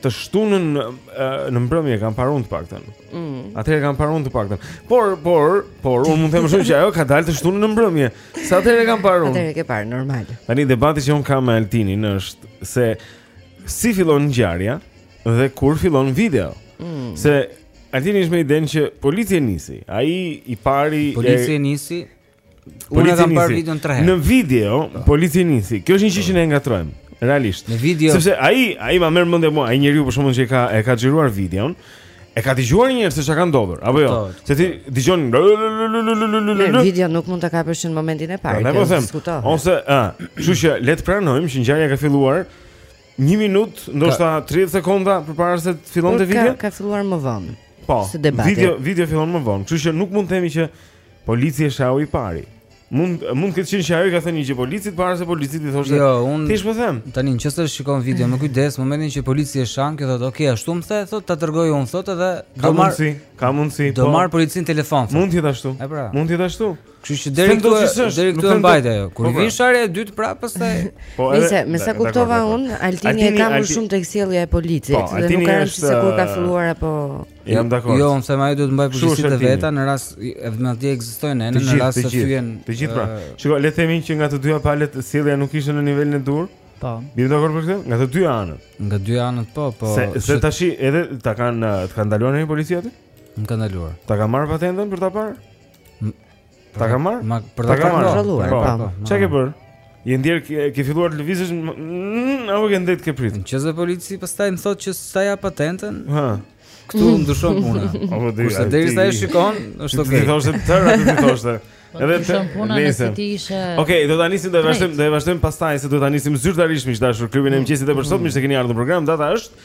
Të shtunën në mbrëmje kam parë unë të paktën. Mm. Atëherë kam parë unë të paktën. Por, por, por unë mund të them shumë që ajo ka dalë të shtunën në mbrëmje. Se atëherë kam parë unë. Atëherë ke parë normal. Tani debati që un kam me Altinin është se si fillon ngjarja dhe kur fillon video. Mm. Se Altini është me idenë që polici e nisi. Ai i pari polici e nisi Unë e kam parë videon 3 herë. Në video po. polici nisi. Kjo është një gjë që ne ngatrojmë. Realisht. Në video. Sepse ai ai ma merr mendja mua, ai njeriu për shkakun që ka, e ka xhiruar videon. E ka dëgjuar një herë se çka ka ndodhur, apo jo? Po, se ti dëgjon Në video nuk mund ta kapësh në momentin e parë. Po them. Ose, ë, kështu që le të pranojmë që ngjarja ka filluar 1 minutë, ndoshta 30 sekonda përpara se të fillonte video. Ka filluar më vonë. Po. Video video fillon më vonë. Kështu që nuk mund të themi që Polici është ai i pari. Mund mund të ketë qenë që ajo i ka thënë një gjë policit para se policit i thoshte. Jo, unë thjesht po them. Tani nëse shikon videon me kujdes, në momentin që polici e shan, që thotë, "Ok, ashtu më the, thotë ta dërgoj unë, thotë edhe do marr." Ka mundsi, ka mundsi. Do, po, marr policin telefon. Thot. Mund të jetë ashtu. Pra. Mund të jetë ashtu. Kështu që deri këtu, deri këtu e mbajt ajo. Kur, po pra, vjen sharja e dytë prapë pastaj. Po, nëse me sa kuptova unë, Altini e ka më shumë tek sjellja e policit, po, dhe nuk ka rëndësi se kur ka filluar apo Jam dakord. Jo, unë them ajo duhet të mbajë përgjegjësitë e veta në rast edhe madje ekzistojnë ne në rast se thyen. Të gjithë pra. Shiko, le të themi që nga të dyja palët sjellja nuk ishte në nivelin e duhur. Po. Jemi dakord për këtë? Nga të dyja anët. Nga dy anët po, po. Se, se tash edhe ta kanë të kanë ndaluar policia ty? Nuk kanë ndaluar. Ta kanë marrë patentën për ta parë? Ta kanë marrë? Ma për ta kontrolluar. Po, po, po. Çka ke bërë? Je ndier ke filluar të lëvizësh mm, apo ke ndejt ke prit? Që zë polici pastaj më thotë që sa ja patentën. Hë. Ktu mm. ndryshon puna. Apo deri. Kurse deri sa e shikon, është okay. Ti thoshte të tëra ti thoshte. Po, Edhe të puna nëse ti ishe Okej, do ta nisim do të vazhdojmë, do të vazhdojmë pastaj se do ta nisim zyrtarisht miq të dashur klubin e mm. mëngjesit për sot, mirë se keni ardhur në program, data është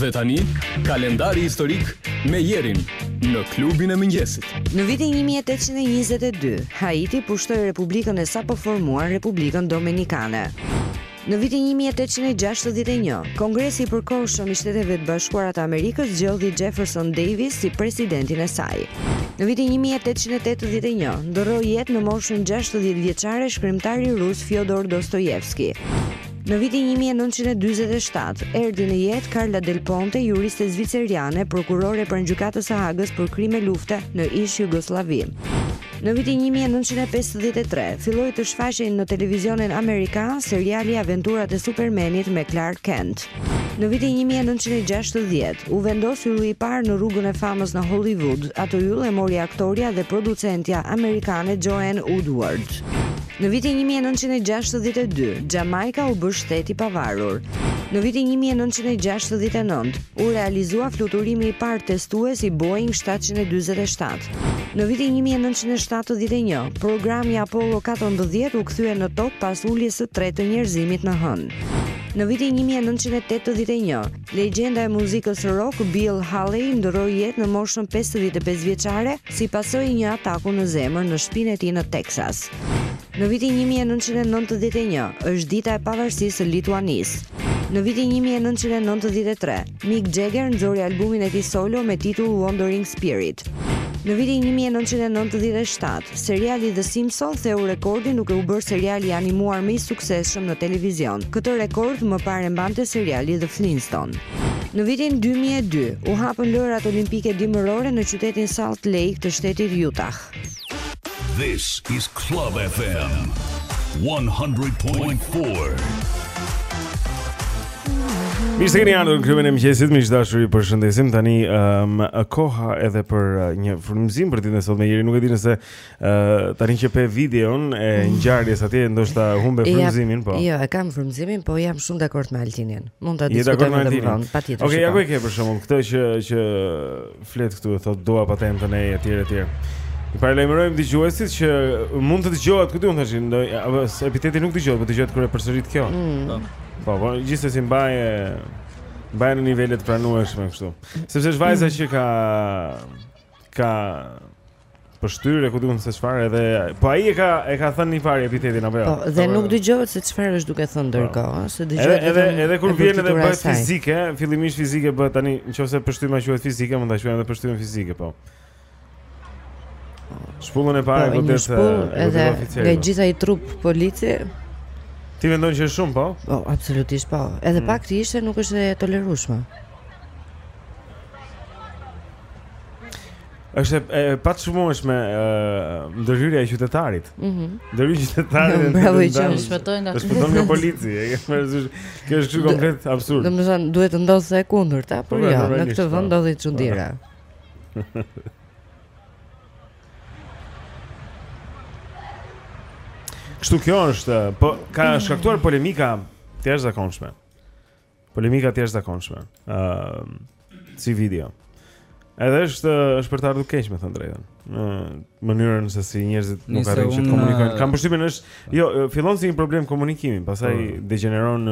Dhe tani, kalendari historik me Jerin në klubin e mëngjesit. Në vitin 1822, Haiti pushtoi Republikën e sapoformuar Republikën Dominikane. Në vitin 1861, Kongresi i Përkohshëm i Shteteve të Bashkuara të Amerikës zgjodhi Jefferson Davis si presidentin e saj. Në vitin 1881, ndërroi jetë në moshën 60 vjeçare shkrimtari rus Fyodor Dostoyevsky. Në vitin një mijë e nëntëqind e dyzet e shtatë, erdhi në jetë Carla Del Ponte, juriste zviceriane, prokurore pranë Gjykatës së Hagës për krime lufte në ish-Jugosllavi. Në vitin një mijë e nëntëqind e pesëdhjetë e tre, filloi të shfaqej në televizionin amerikan seriali Aventurat e Supermenit me Clark Kent. Në vitin 1960, u vendos ylli i parë në rrugën e famës në Hollywood. Atë yll e mori aktorja dhe producentja amerikane Joanne Woodward. Në vitin një mijë e nëntëqind e gjashtëdhjetë e dy, Xhamajka u bë shtet i pavarur. Në vitin një mijë e nëntëqind e gjashtëdhjetë e nëntë, u realizua fluturimi i parë testues i Boeing shtatëqind e dyzet e shtatë. Në vitin një mijë e nëntëqind e shtatëdhjetë e një, programi Apollo katërmbëdhjetë u kthye në tokë pas uljes së tretë të njerëzimit në Hënë. Në vitin një mijë e nëntëqind e tetëdhjetë e një, Legjenda e muzikës rock Bill Haley ndërroi jetë në moshën 55 vjeçare si pasojë e një ataku në zemër në shtëpinë e tij në Teksas. Në vitin 1991 është dita e pavarësisë së Lituanisë. Në vitin 1993, Mick Jagger nxori albumin e tij solo me titull Wandering Spirit. Në vitin 1997, seriali The Simpsons theu rekordin duke u bërë seriali i animuar më i suksesshëm në televizion. Këtë rekord më parë e mbante seriali The Flintstone. Në vitin 2002 u hapën lojërat olimpike dimërore në qytetin Salt Lake të shtetit Utah. This is Club FM 100.4. Mirë se keni ardhur në klubin e mëngjesit, miq të dashur, ju përshëndesim. Tani ëm um, koha edhe për uh, një frymëzim për ditën e sotme. Jeri nuk e di nëse Uh, tani që pe videon e mm. ngjarjes atje ndoshta humbe frymëzimin, po. Jo, e kam frymëzimin, po jam shumë dakord me Altinin. Mund ta diskutojmë më vonë, patjetër. Okej, ja ku e ke për shembull këtë që që flet këtu e thotë dua patentën e etj etj. I paralajmërojmë dëgjuesit që mund të dëgjohet këtu, unë thashë, ndoj, apo epiteti nuk dëgjohet, por dëgjohet kur e përsërit kjo. Mm. Po, po, po gjithsesi mbaje mbaje në nivele të pranueshme kështu. Sepse është vajza mm. që ka ka Pështyrë e kushedi se çfarë edhe po ai e ka e ka thënë një farë epitetin apo jo. Po, dhe nuk dëgjohet se çfarë është duke thënë po. ndërkohë, se dëgjohet edhe edhe kur vjen edhe bëhet fizike, fillimisht fizike bëhet tani, nëse pështyma quhet fizike, mund ta quajmë edhe pështymën fizike, po. Shpullën e parë po, godet edhe nga gjitha i trup polici. Ti mendon që është shumë po? Po, absolutisht po. Edhe mm. pak të ishte nuk është e tolerueshme. Është e paçmueshme ndërhyrja e qytetarit. Mhm. Ndërhyrja e qytetarit. Bravo që më shpëtoi nga policia. Shpëton nga polici, e ke parasysh? Kjo është kështu komplet absurd. Domethënë duhet të ndodhë e kundërta, por po, jo, në këtë vend po. ndodhin çudira. Kështu kjo është, po ka shkaktuar polemika të jashtëzakonshme. Polemika të jashtëzakonshme. Ëm ehm, uh, si video. Edhe është është për të ardhur keq me thënë të drejtën. Në mënyrën se si njerëzit nuk arrin të komunikojnë. Kam përshtypjen është jo, fillon si një problem komunikimi, pastaj po. degeneron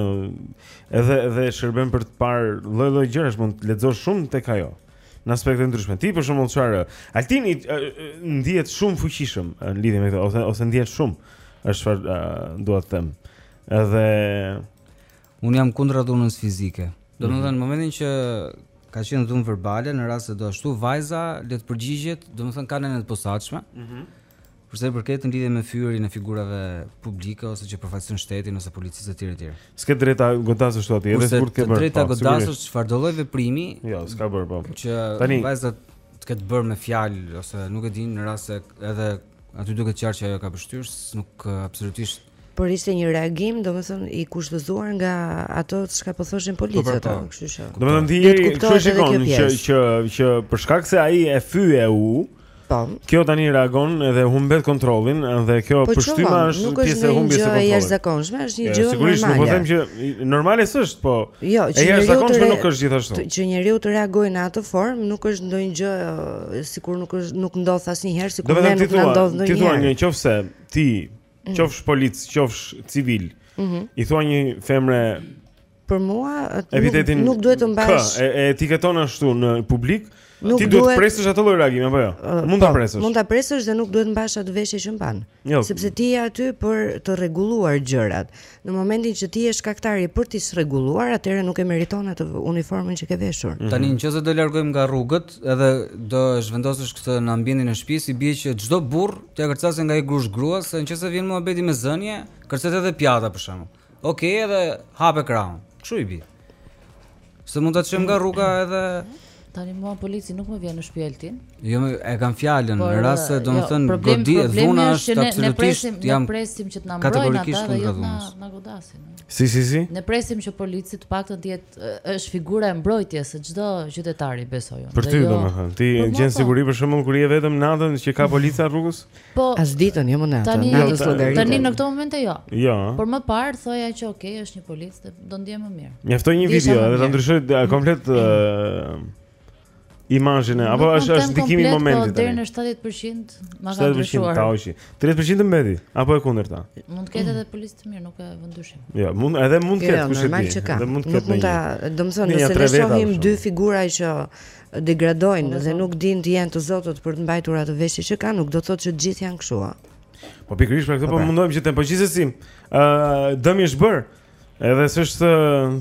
edhe edhe shërben për të parë lloj-lloj gjërash, mund të lexosh shumë tek ajo. Në aspekte të ndryshme. Ti për shembull çfarë? Altini ndihet shumë fuqishëm në lidhje me këtë ose ose ndihet shumë. Është çfarë dua të them. Edhe Unë jam kundra dhunës fizike. Domethënë në momentin që ka qenë dhunë verbale në rast se do ashtu vajza le të përgjigjet, domethënë ka ente të posaçme. Ëh. Mm Përsa i përket në lidhje me fyerjen e figurave publike ose që përfaqësojnë shtetin ose policisë etj etj. S'ke të drejtë ta godasësh ashtu atje, edhe sikur të ketë bërë. Të drejtë ta po, godasësh çfarëdo lloj veprimi? Jo, s'ka bërë po. Që Tani... vajza të ketë bërë me fjalë ose nuk e di në rast se edhe aty duket qartë që ajo ka pështyrë, nuk absolutisht Por ishte një reagim, domethënë i kushtëzuar nga ato çka po thoshin po, policët, po, po. kështu që. Domethënë ti je kështu shikon që që që për shkak se ai e fyeu. Po. Kjo tani reagon edhe humbet kontrollin dhe kjo po pështyma është pjesë e humbjes së kontrollit. Është gjë e jashtëzakonshme, është një gjë normale. Sigurisht nuk po them që normale s'është, po. Jo, që njeriu e jashtëzakonshme nuk është gjithashtu. Që njeriu të reagojë në atë formë nuk është ndonjë gjë sikur nuk është nuk ndodh asnjëherë, sikur ne nuk na ndodh ndonjëherë. Ti thua, ti thua, nëse ti mm. qofsh polic, qofsh civil, mm -hmm. i thua një femre për mua epitetin nuk, nuk duhet të mbash. Kë, e, e etiketon ashtu në publik. Nuk ti duhet të presësh atë lloj reagimi apo jo? Uh, mund ta po, presësh. Mund ta presësh dhe nuk duhet të mbash atë veshje që mban. Jo. Sepse ti je aty për të rregulluar gjërat. Në momentin që ti je shkaktari për t'i çrregulluar, atëherë nuk e meriton atë uniformën që ke veshur. Mm -hmm. Tani në qoftë se do largojmë nga rrugët, edhe do e zhvendosësh këtë në ambientin e shtëpisë, i bie që çdo burrë t'ia kërcasë nga një grusht gruas, se në qoftë se vjen muhabeti me zënie, kërcet edhe pjata për shembull. Okej, okay, edhe hape krahun. Kështu i bie? Se mund ta çojmë nga rruga edhe Tani mua polici nuk më vjen në shtëpi Altin. Jo, e kam fjalën, në rast se domethënë jo, godi dhuna është absolutisht ne presim, jam ne presim që të na mbrojnë ata dhe jo të na godasin. Si si si? Ne presim që polici të paktën të jetë është figura e mbrojtjes së çdo qytetari besoj unë. Për ty jo, domethënë, ti gjen po. siguri për shembull kur je vetëm natën që ka policë rrugës? Po. As ditën, jo më natën. Natën llogarit. Tani në këtë moment e jo. Jo. Por më parë thoja që ok, është një polic, do ndihem më mirë. Mjaftoi një video edhe ta ndryshoi komplet ë imazhin apo është është ndikimi i momentit. Po deri në 70% ma ka ndryshuar. 70% ta ndryshoi. 30% të mbeti apo e kundërta. Mund të ketë edhe policë të mirë, nuk e vë në dyshim. Jo, mund edhe mund të jo, ketë kush e di. Edhe mund të ketë. Nuk mund ta, domethënë nëse ne shohim dy figura që degradojnë dhe nuk dinë të jenë të zotët për të mbajtur atë veshje që kanë, nuk do të thotë që të gjithë janë kështu. Po pikërisht për këtë po, po mundohemi që të po gjithsesi, ë uh, dëmi është bër. Edhe s'është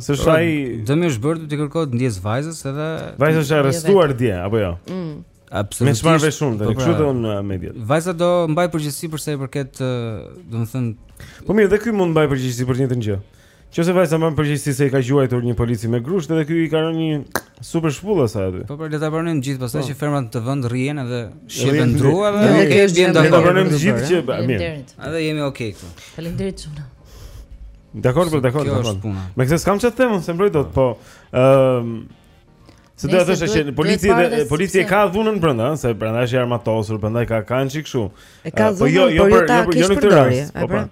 s'është po, ai dëmi është bër t'i kërkohet ndjesë vajzës edhe vajza është arrestuar dje apo jo. Mm. Absolutisht. Me çfarë veshun tani? Po, pra, Kështu thonë mediat. Vajza do mbajë përgjegjësi për sa i përket, domethënë. Po mirë, dhe ky mund mbajë përgjegjësi për një tjetër gjë. Që nëse vajza mban përgjegjësi se i ka gjuajtur një polici me grusht dhe ky i ka rënë një super shpullë sa aty. Po po le ta pranojmë gjithë pastaj po. që femrat të venë rrihen edhe shqepen në dru dhe ne të biem dakord. Le ta pranojmë të gjithë që bëri mirë. Edhe jemi okay këtu. Faleminderit shumë. Dakor, po dakor. Kjo është puna. Me këtë s'kam çfarë të them, s'e mbroj dot, po ëm Se do të thosha se policia policia e ka dhunën brenda, se prandaj është i armatosur, prandaj ka kamxhik kështu. Po jo, jo, jo, jo, jo në këtë rast. Po pra.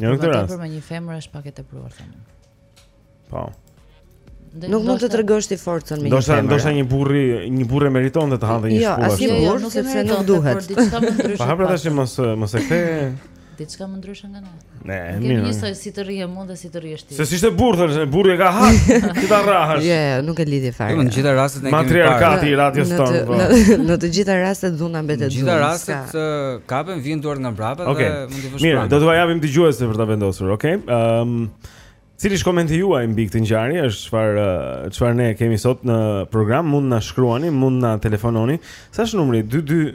Jo në këtë rast. Për një femër është pak e tepruar thënë. Po. Nuk mund të tregosh ti forcën me një femër. Do thosha një burri, një burrë e meriton të hante një jo, shpullë. Jo, asnjë jo, burrë sepse nuk duhet. Po ja pra tash mos mos e kthe. Diçka më ndryshe nga ne. Ne, mirë. Jemi njësoj si të rrihem unë dhe si të rrihesh Se si të ishte burrë, thënë, burri e ka hak, ti ta rrahësh. Jo, jo, nuk ka lidhje fare. Në të gjitha rastet ne kemi Matriarkati i radios tonë. Po. Në të gjitha rastet dhuna mbetet dhuna. Në të gjitha rastet uh, kapen vihen duart nga mbrapa okay. dhe mund të vësh. Mirë, do t'ua japim dëgjuesve për ta vendosur, okay? Ëm um, Cili është komenti juaj mbi këtë ngjarje? Është çfarë uh, çfarë ne kemi sot në program? Mund na shkruani, mund na telefononi. Sa është numri? 22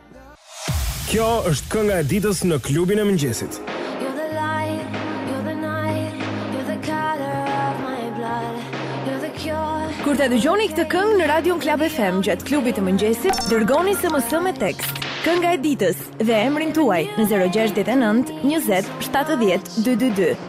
Kjo është kënga e ditës në klubin e mëngjesit. You're the light, you're the night, you're the color of my blood, you're the cure. Kur ta dëgjoni këtë këngë në Radio Club FM gjatë klubit të mëngjesit, dërgoni SMS me tekst Kënga e ditës dhe emrin tuaj në 069 20 70 222.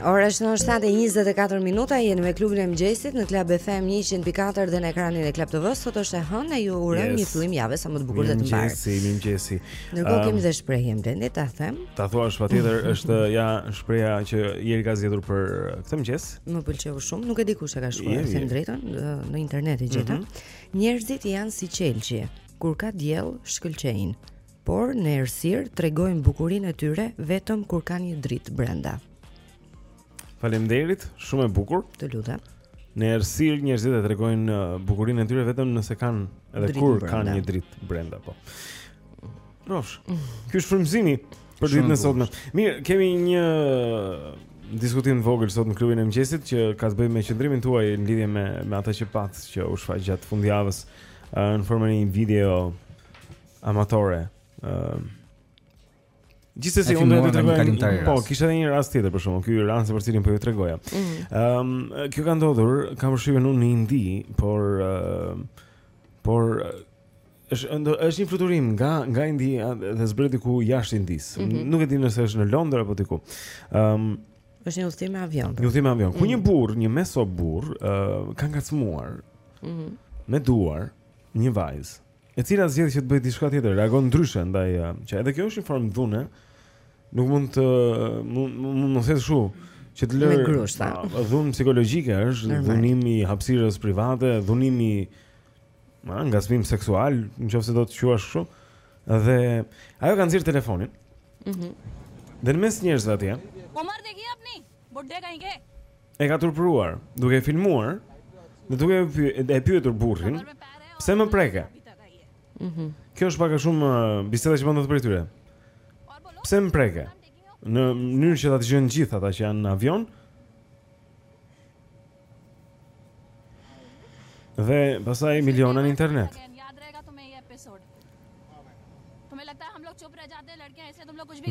Ora është 7:24 minuta, jemi me klubin e mëngjesit në Club FM 104 dhe në ekranin e Club TV. Sot është e hënë, ju urojmë yes. një fillim jave sa më të bukur dhe të mbarë. Mëngjesi, mëngjesi. Ndërkohë um, kemi dhe shprehjen Blendi, ta them. Ta thuash patjetër, është ja shprehja që Eri ka zgjedhur për këtë mëngjes. Më pëlqeu shumë, nuk e di kush e ka shkruar, them drejtën, në internet e gjeta. Mm -hmm. Njerëzit janë si qelqi, kur ka diell shkëlqejnë. por në errësirë tregojnë bukurinë e tyre vetëm kur kanë një dritë brenda. Faleminderit, shumë e bukur. Të lutem. Në errësirë njerëzit e tregojnë uh, bukurinë e tyre vetëm nëse kanë edhe dritë kur brenda. kanë një dritë brenda, po. Rosh. Ky është frymëzimi për ditën e sotme. Mirë, kemi një uh, diskutim të vogël sot në klubin e mëngjesit që ka të bëjë me qëndrimin tuaj në lidhje me me atë që pat që u shfaq gjatë fundjavës uh, në formën e një video amatore. Ëm uh, Gjithsesi unë do të tregoj. Po, kisha edhe një rast tjetër për shembull, ky rast për cilin po ju tregoja. Mhm. Ëm, mm -hmm. um, kjo ka ndodhur, ka mundësi në Indi, por uh, por është ndo, është një fluturim nga nga Indi dhe zbret diku jashtë Indis. Mm -hmm. Nuk e di nëse është në Londër apo diku. Ëm, um, është një udhëtim me avion. Një udhëtim me avion. Mm -hmm. Ku një mhm. burr, një mesoburrë, uh, ka ngacmuar. Mhm. Mm me duar një vajzë. e cila zgjedh që të bëjë diçka tjetër, reagon ndryshe ndaj eh, që edhe kjo është një formë dhune. Nuk mund të mund mund mos jetë kështu që të lërë grushta. Ah, dhunë psikologjike është, Normal. dhunimi i hapësirës private, dhunimi ma, ngacmim seksual, nëse do ta quash kështu. Dhe ajo ka nxjerrë telefonin. Mhm. Dhe në mes njerëzve atje, Po marrë dhe ki apni, bordeka i ke. e ka turpëruar duke e filmuar dhe duke e, py, e pyetur burrin pse më preke. Mhm. Mm Kjo është pak a shumë uh, biseda që bëhet prej tyre. Pse më preke? Në mënyrë që ta dëgjojnë të gjithë ata që janë në avion. Dhe pastaj miliona në internet.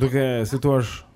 Duke cituar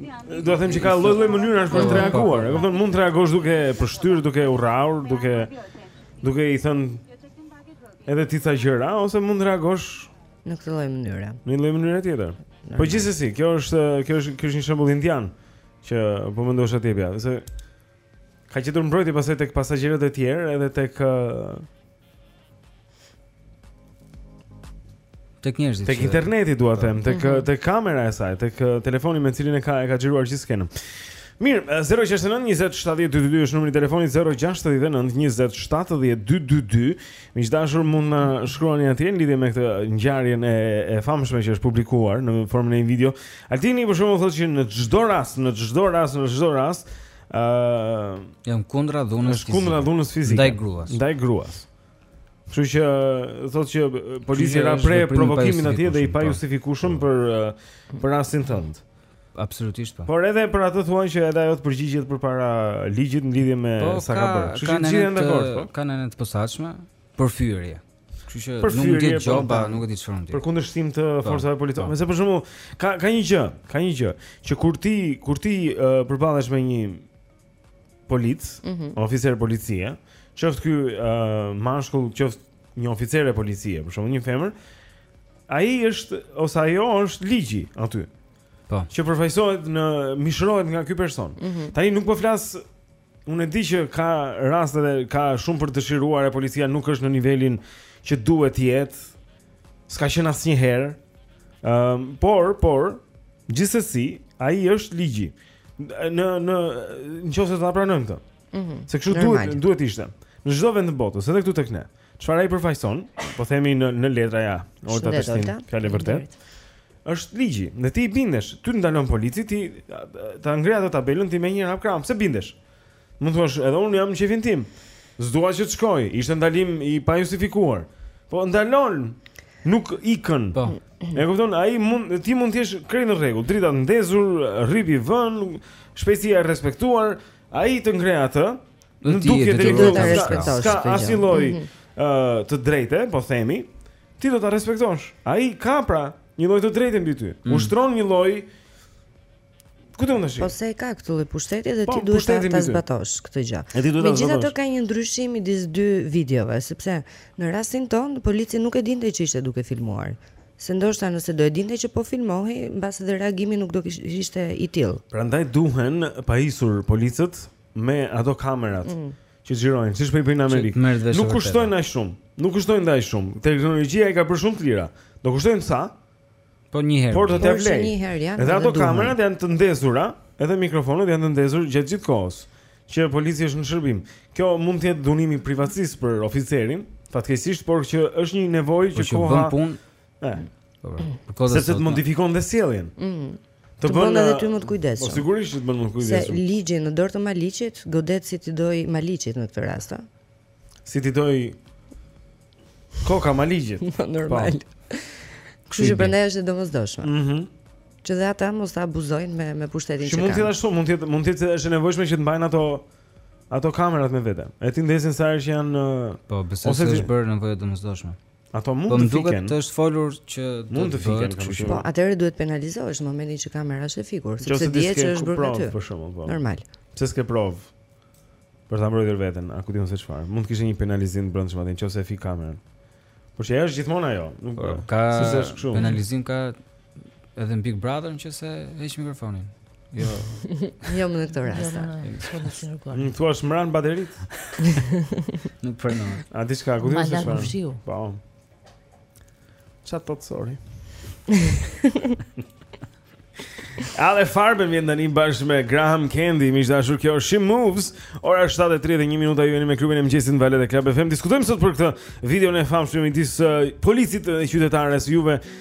Dua të them që ka lloj-lloj mënyrash për të po, po. reaguar. Domethënë mund të reagosh duke pështyrë, duke ulërirë, duke duke i thënë edhe ti ca gjëra ose mund të reagosh në këtë lloj mënyre. Në një lloj mënyre tjetër. Po gjithsesi, kjo është kjo është kjo është një shembull indian që po mendoja ta bija, se ka gjetur mbrojtje pasaj tek pasagjerët e tjerë edhe tek Tek njerëzit. Tek interneti dua të them, tek mhm. tek kamera e saj, tek eh, telefoni me cilin e ka e ka xhiruar gjithë skenën. Mirë, 069 20 70 222 është numri i telefonit 069 20 70 222. Miq të dashur, mund të na shkruani atje në lidhje me këtë ngjarjen e famshme që është publikuar në formën e një video. Altini për shembull thotë që në çdo rast, në çdo rast, në çdo rast, Ë jam kundra dhunës fizike. Është kundra dhunës fizike. Ndaj gruas. Ndaj gruas. Kështu që thotë që polici ra pre e provokimit atje dhe i pajustifikueshëm, po, për për rastin tënd. Absolutisht po. Por edhe për atë thuan që edhe ajo të përgjigjet përpara ligjit në lidhje me po, sa ka bërë. Kështu që gjithë janë dakord, po. Ka nen të posaçme për fyerje. Kështu që nuk mund të gjoba, po, nuk e di çfarë mund të. Për kundërshtim të po, forcave policore. Po. Nëse për shembull ka ka një gjë, ka një gjë që kur ti kur ti uh, përballesh me një polic, mm -hmm. oficer policie, qoftë ky uh, mashkull, qoftë një oficere policie, për shembull një femër, ai është ose ajo është ligji aty. Po. Që përfaqësohet dhe mishërohet nga ky person. Mm -hmm. Tani nuk po flas Unë e di që ka raste dhe ka shumë për të dëshiruar e policia nuk është në nivelin që duhet të jetë. S'ka qenë asnjëherë. Ëm, ehm, um, por, por gjithsesi ai është ligji. Në nëqoftëse do ta pranojmë këtë. Mhm. Mm se kështu duhet duhet të ishte. Në çdo vend të botës, edhe këtu tek ne. Çfarë ai përfaqëson, po themi në në letra ja, orta të stin. Fjalë vërtet. Është ligji, dhe ti i bindesh, ty të ndalon polici ta ngre atë tabelën ti menjëherë hap krahun, pse bindesh? Mund të thosh edhe unë jam në qefin tim. S'dua që të shkoj, ishte ndalim i pajustifikuar. Po ndalon, nuk ikën. Po. E kupton, ai mund ti mund të jesh krejt në rregull, dritat ndezur, rripi vënë, shpejtësia e respektuar, ai të ngre atë, në dukje s'ka asnjë lloj mhm. ë të drejte, po themi, ti do ta respektosh. Ai ka pra një lloj të drejte mbi ty. Mm. Ushtron një lloj Ku do të ndeshim? Po se ka këtë lloj pushteti dhe po, ti duhet ta, ta zbatosh këtë gjë. Megjithatë ka një ndryshim midis dy videove, sepse në rastin tonë polici nuk e dinte që ishte duke filmuar. Se ndoshta nëse do e dinte që po filmohej, mbase edhe reagimi nuk do ishte i tillë. Prandaj duhen pajisur policët me ato kamerat. Mm. që xhirojnë, siç po i bëjnë në Amerikë. Nuk kushtojnë aq shumë. Nuk kushtojnë dhe aq shumë. Teknologjia i ka bërë shumë të lira. Do kushtojnë sa? Po një herë. Por do ta vlejë. Një herë janë. Edhe ato kamerat janë të ndezura, edhe mikrofonët janë të ndezur gjatë gjithë kohës që polici është në shërbim. Kjo mund të jetë dhunim i privatësisë për oficerin, fatkeqësisht, por që është një nevojë që po koha Ëh. Po. Për kohën e sotme. Se të modifikon dhe sjelljen. Mhm. Të bën edhe ty më të kujdesshëm. Po sigurisht të bën më të kujdesshëm. Se ligji në dorë të Maliqit godet si t'i dojë Maliqit në këtë rast, a? Si t'i dojë koka Maliqit. Po, normal. Po. Kështu që prandaj është e domosdoshme. Mhm. Mm që dhe ata mos ta abuzojnë me me pushtetin që kanë. Mund të thjesht, mund të mund të është e nevojshme që të mbajnë ato ato kamerat me vete. E t'i ndezin sa herë që janë Po, besoj se është bërë nevojë e domosdoshme. Ato mund po të fiken. Po duket të është folur që mund të fiken, kështu që. Po atëherë duhet të penalizohesh në momentin që kamera është e fikur, sepse dihet që është bërë aty. Për shembull, po. Normal. Pse s'ke provë? Për ta mbrojtur veten, a ku di unë se çfarë? Mund të kishte një penalizim të brendshëm nëqoftëse e fik kamerën. Por që është gjithmonë ajo, nuk po, ka penalizim ka edhe në Big Brother nëse heq mikrofonin. Jo. Jo më në këtë rast. Po nuk thua dot më ranë bateritë? Nuk pranon. A di çka, ku do të shkosh? Po. Çat tot sorry. Alle Farben vjen tani bashkë me Graham Candy, miq të dashur, kjo është She Moves. Ora 7:31 minuta ju jeni me klubin e mëngjesit në valët e Club FM. Diskutojmë sot për këtë videon e famshme midis uh, policit dhe qytetarëve juve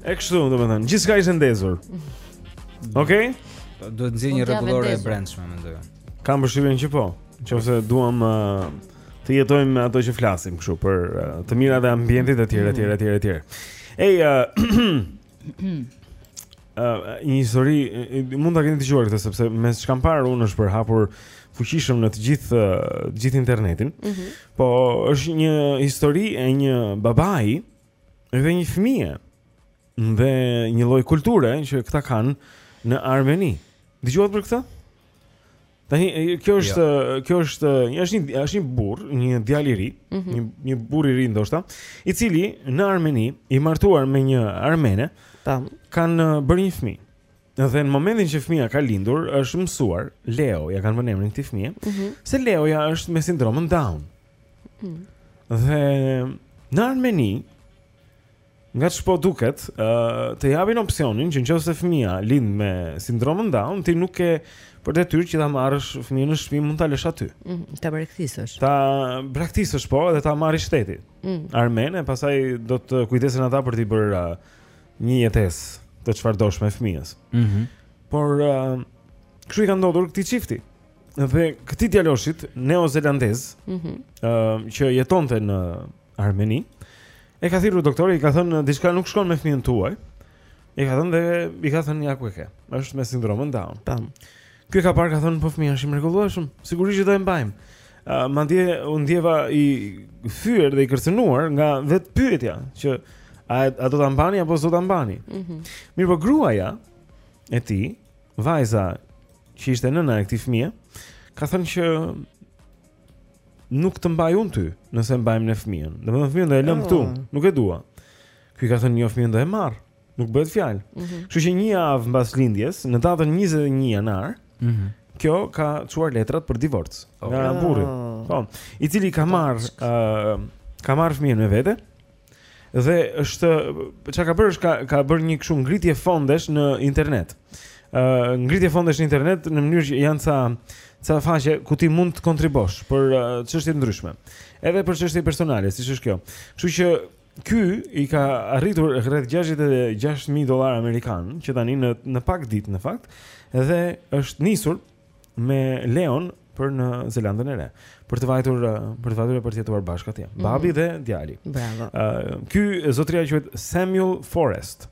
E kështu, domethënë, gjithçka ishte ndezur Okej? Okay? Do të nxirret një rregullore e brendshme, mendoj Kam përshtypjen që po Qoftë se duam uh, të jetojmë ato që flasim kështu Për uh, të mirat e ambientit e tjera, e tjera, e tjera, e tjera Ej, uh, uh, një histori mund ta keni dëgjuar këtë sepse me çka kam parë unë është përhapur fuqishëm në të gjithë të gjithë internetin. Mm -hmm. Po është një histori e një babai dhe një fëmije dhe një lloj kulture që këta kanë në Armeni. Dëgjuat për këtë? Tani kjo jo. është jo. kjo është një është një është një burr, një djalë i ri, mm -hmm. një një burr i ri ndoshta, i cili në Armeni i martuar me një armene, tam, kanë uh, bërë një fëmijë. Dhe në momentin që fëmija ka lindur, është mësuar, Leo, ia kanë vënë emrin këtij fëmije, mm -hmm. se Leoja është me sindromën Down. Mm -hmm. Dhe në Armeni, Nga ça po duket, ë uh, të japin opsionin që në qoftë se fëmija lind me sindromën Down, ti nuk e ke për detyrë që ta marrësh fëmijën në shtëpi, mund ta lësh aty. Mm, ta braktisësh. Ta braktisësh po, edhe ta marri shteti. Mm. Armen, pastaj do të kujdesen ata për t'i bërë uh, një jetesë të çfarëdoshme fëmijës. Mhm. Mm por uh, kështu i ka ndodhur këtij çifti. Dhe këtij djaloshit neozelandez, mhm, mm uh, që jetonte në Armeni. E ka thirrur doktori, i ka thënë diçka nuk shkon me fëmijën tuaj. I ka thënë dhe i ka thënë ja ku e ke. Është me sindromën Down. Tam. Ky e ka parë ka thënë po fëmija është i mrekullueshëm, sigurisht që do e mbajmë. Ë uh, madje u ndjeva i fyer dhe i kërcënuar nga vetë pyetja që a, a do ta mbani apo s'do ta mbani. Mhm. Mm Mirëpo gruaja e tij, vajza që ishte nëna e këtij fëmije, ka thënë që nuk të mbaj unë ty, nëse mbajmë ne fëmijën. Domethënë fëmijën do e lëmë këtu, oh. nuk e dua. Ky ka thënë jo fëmijën do e marr, nuk bëhet fjalë. Mm -hmm. Kështu që një javë mbas lindjes, në datën 21 janar, mm -hmm. kjo ka çuar letrat për divorc. Oh. Nga burri. Oh. Po, i cili ka marrë, uh, ka marrë fëmijën me vete, Dhe është ça ka bërë është ka ka bërë një kështu ngritje fondesh në internet. Ë uh, ngritje fondesh në internet në mënyrë që janë ca ca faqe ku ti mund të kontribuosh për çështje uh, të ndryshme. Edhe për çështje personale, siç është kjo. Kështu që ky i ka arritur rreth 66000 dollarë amerikanë që tani në në pak ditë në fakt dhe është nisur me Leon për në Zelandën e Re, për të vajtur për të vajtur e për të jetuar bashkë atje. Mhm. Babi dhe djali. Bravo. Ë ky zotëria quhet Samuel Forrest.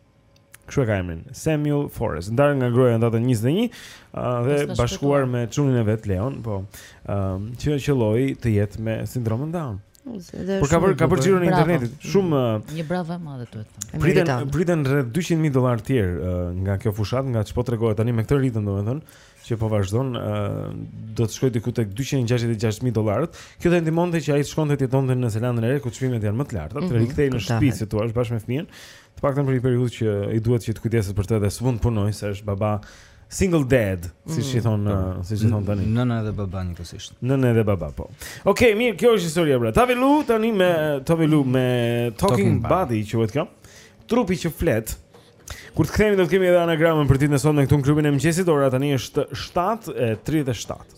Kështu e ka emrin, Samuel Forrest. Ndarë nga gruaja në datën 21 uh, dhe bashkuar me çunin e vet Leon, po. Ëm uh, që qëlloi të jetë me sindromën Down. Dhe Por ka bërë ka bërë xhiron e internetit. Shumë uh, një bravo e madhe duhet të them. Priten priten rreth 200 mijë dollar të tjerë uh, nga kjo fushatë, nga ç'po tregohet tani me këtë ritëm domethënë që po vazhdon uh, do të shkojë diku tek 266 mijë dollarët. Kjo do ndihmonte që ai të shkonte të jetonte në Zelandën e Re ku çmimet janë më të larta, të mhm, rikthej në shtëpi si thua, bashkë me fëmijën. Të paktën për një periudhë që i duhet që të kujdeset për të dhe s'mund të punojë se është baba Single dad, siç i mm. thonë, po. uh, siç i thonë tani. Nënë edhe baba njëkohësisht. Nënë edhe baba po. Okej, okay, mirë, kjo është historia pra. Tove Lo tani me Tove Lo me Talking, Talking Body, quhet kjo. Trupi që flet. Kur të kthehemi do të kemi edhe anagramën për ditën e sotme këtu në klubin e mëngjesit. Ora tani është 7:37.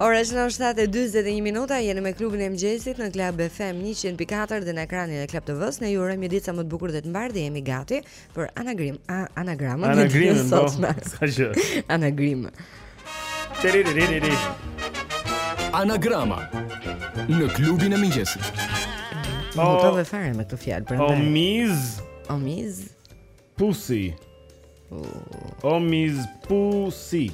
Ora është në 7:41 minuta, jeni me klubin e mëngjesit në Club FM 100.4 dhe në ekranin e Club TV-s. Ne ju urojmë një ditë sa më të bukur dhe të mbarë dhe jemi gati për anagrim, a, anagramën. Anagrimën, po. Sa gjë. Anagrim. Tiriririri. Anagrama në klubin e mëngjesit. Mutove fare me këtë fjalë prandaj. Omiz. Omiz. Pusi. O miz pusi.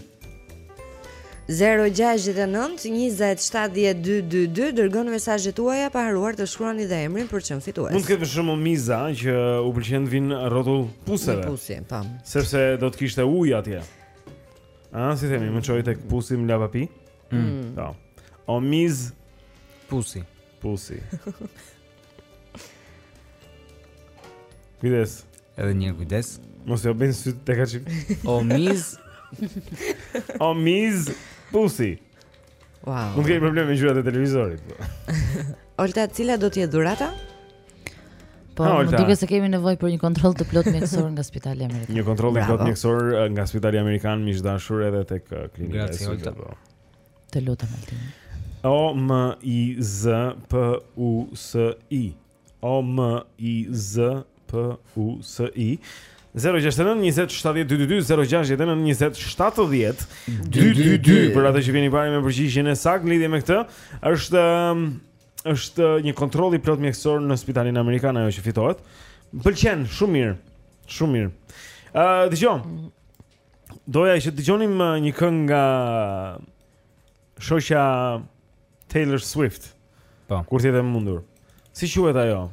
0692070222 dërgon mesazhet tuaja pa harruar të shkruani dhe emrin për çmim fitues. Mund të ketë për shembull miza që u pëlqen të vijnë rrotull puseve. Në pusi, po. Sepse do të kishte ujë atje. Ah, si themi, më çoi tek pusi më la pa pi. Mm. Po. O miz pusi. Pusi. Kujdes. Edhe një kujdes. Mos e bëjnë sytë tek ajo. O miz. o miz pusi. Wow. Mund të kemi probleme me ngjyrat e televizorit. Po. Olta, cila do të jetë dhurata? Po, ha, më duket se kemi nevojë për një kontroll të plotë mjekësor nga spitali Amerikan Një kontroll i plotë mjekësor eh, nga spitali Amerikan miq të dashur edhe tek eh, klinika Grazie, e sute po. Të lutem Altin. O M I Z P U S I. O M I Z P U S I. 0692070222 për atë që vjen i pari me përgjigjen e saktë në lidhje me këtë është um, është një kontroll i plotë mjekësor në spitalin amerikan ajo që fitohet. M'pëlqen shumë mirë, shumë mirë. Ë uh, dëgjoj. Doja që të dëgjonim uh, një këngë nga shoqja Taylor Swift. Po. Kur të jetë e mundur. Si quhet ajo?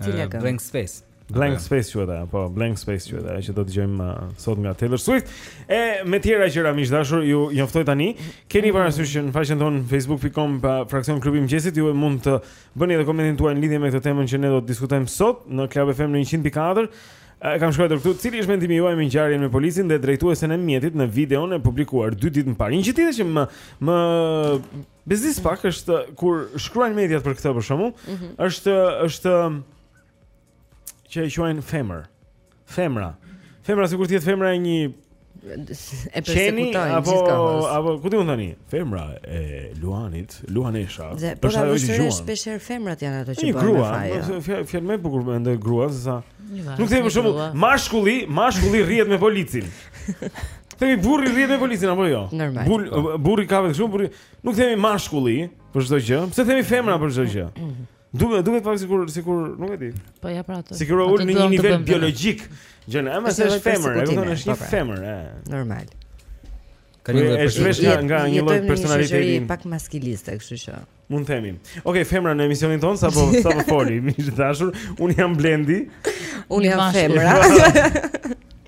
Cila eh, këngë? Blank Space. Blank Space quhet ajo, po Blank Space quhet ajo që do të dëgjojmë uh, sot nga Taylor Swift. E me të tjera gjëra miq të dashur, ju njoftoj tani. Keni mhm. parasysh që në faqen tonë facebook.com pa uh, fraksion klubi i mëngjesit ju mund të bëni edhe komentin tuaj në lidhje me këtë temën që ne do të diskutojmë sot në Club FM në 100.4. E kam shkruar këtu, cili është mendimi juaj me ngjarjen me policin dhe drejtuesen e mjetit në videon e publikuar dy ditë më parë. Një gjë tjetër që më bezdis pak është kur shkruajnë mediat për këtë për shembull, mm -hmm. është që e quajnë femër. Femra. Femra sikur të jetë femra e një e persekutojnë apo, gjithë kohës. Apo ku di unë tani? Femra e Luanit, Luanesha. Dhe po ta vështirësh shpesh herë femrat janë ato që bëjnë faja. Një grua, fjalë më bukur mendoj grua se sa. Nuk themi për shembull, mashkulli, mashkulli rrihet me policin. Themi burri rrihet me policin apo jo? Bul, burri ka vetë shumë burri. Nuk themi mashkulli për çdo gjë. Pse themi femra për çdo gjë? Duket duket pak sikur sikur nuk e di. Po ja pra atë. Sikur ul në një nivel biologjik. Gjëra, ama se është femër, e kupton, është një po, femër, e. Normal. Ka një personazh nga nga një lloj personaliteti pak maskiliste, kështu që. Mund të themi. Okej, okay, femra në emisionin tonë sapo sapo foli, miq të dashur, unë jam Blendi. Unë jam femra.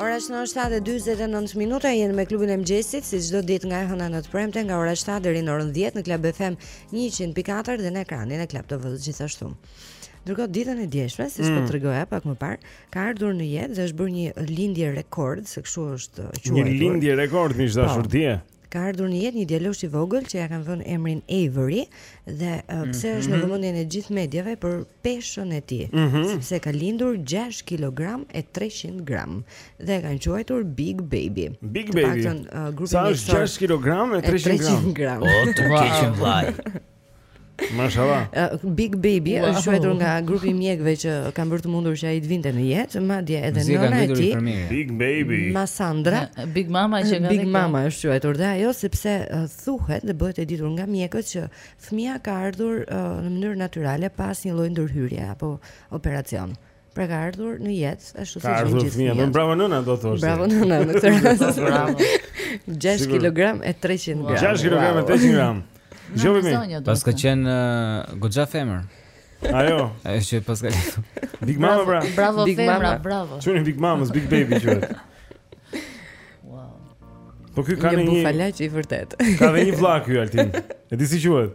Ora tashmë 7:49 minuta jemi me klubin e mëngjesit si çdo ditë nga e hëna në të premte nga ora 7 deri në orën 10 në Club FM 100.4 dhe në ekranin e Club TV gjithashtu. Ndërkohë ditën e djeshme, siç po mm. tregoja pak më parë, ka ardhur në jetë dhe është bërë një lindje rekord, se kështu është quajtur. Një lindje rekord, miq të po, dashur dje. ka ardhur në jetë një djalosh i vogël që ia kanë dhënë emrin Avery dhe uh, pse është në mhm. vëmendjen e gjithë mediave për peshën e tij, mm -hmm. sepse ka lindur 6 kg e 300 gram dhe e kanë quajtur Big Baby. Big Baby. Paktën uh, grupi i... 6 kg e 300 gram. O, të keqen vllai. Mashallah. Big Baby wow. është quajtur nga grupi i mjekëve që kanë bërë të mundur që ai të vinte në jetë, madje edhe nëna e tij. Big Baby. Masandra, Big Mama që ka. Big Mama është quajtur dhe ajo sepse thuhet dhe bëhet e ditur nga mjekët që fëmija ka ardhur në mënyrë natyrale pa asnjë lloj ndërhyrje apo operacion. Pra ka ardhur në jetë, ashtu si gjithë gjithë fëmijët. Ka bravo nëna, do të thosha. Bravo nëna, në të rrasë. Bravo. 6 kg e 300 gram. 6 kg e 300 gram. Gjobi mi. Pas ka qenë uh, godja femër. Ajo. Ajo që pas ka qenë. Big mama, pra. Bravo big femra, mama. bravo. Quhen big mama, big baby quhet. Wow. Po kjo ka një... Një bufalaq i vërtetë. Ka dhe një vlla kjo, Altin. E di si quhet.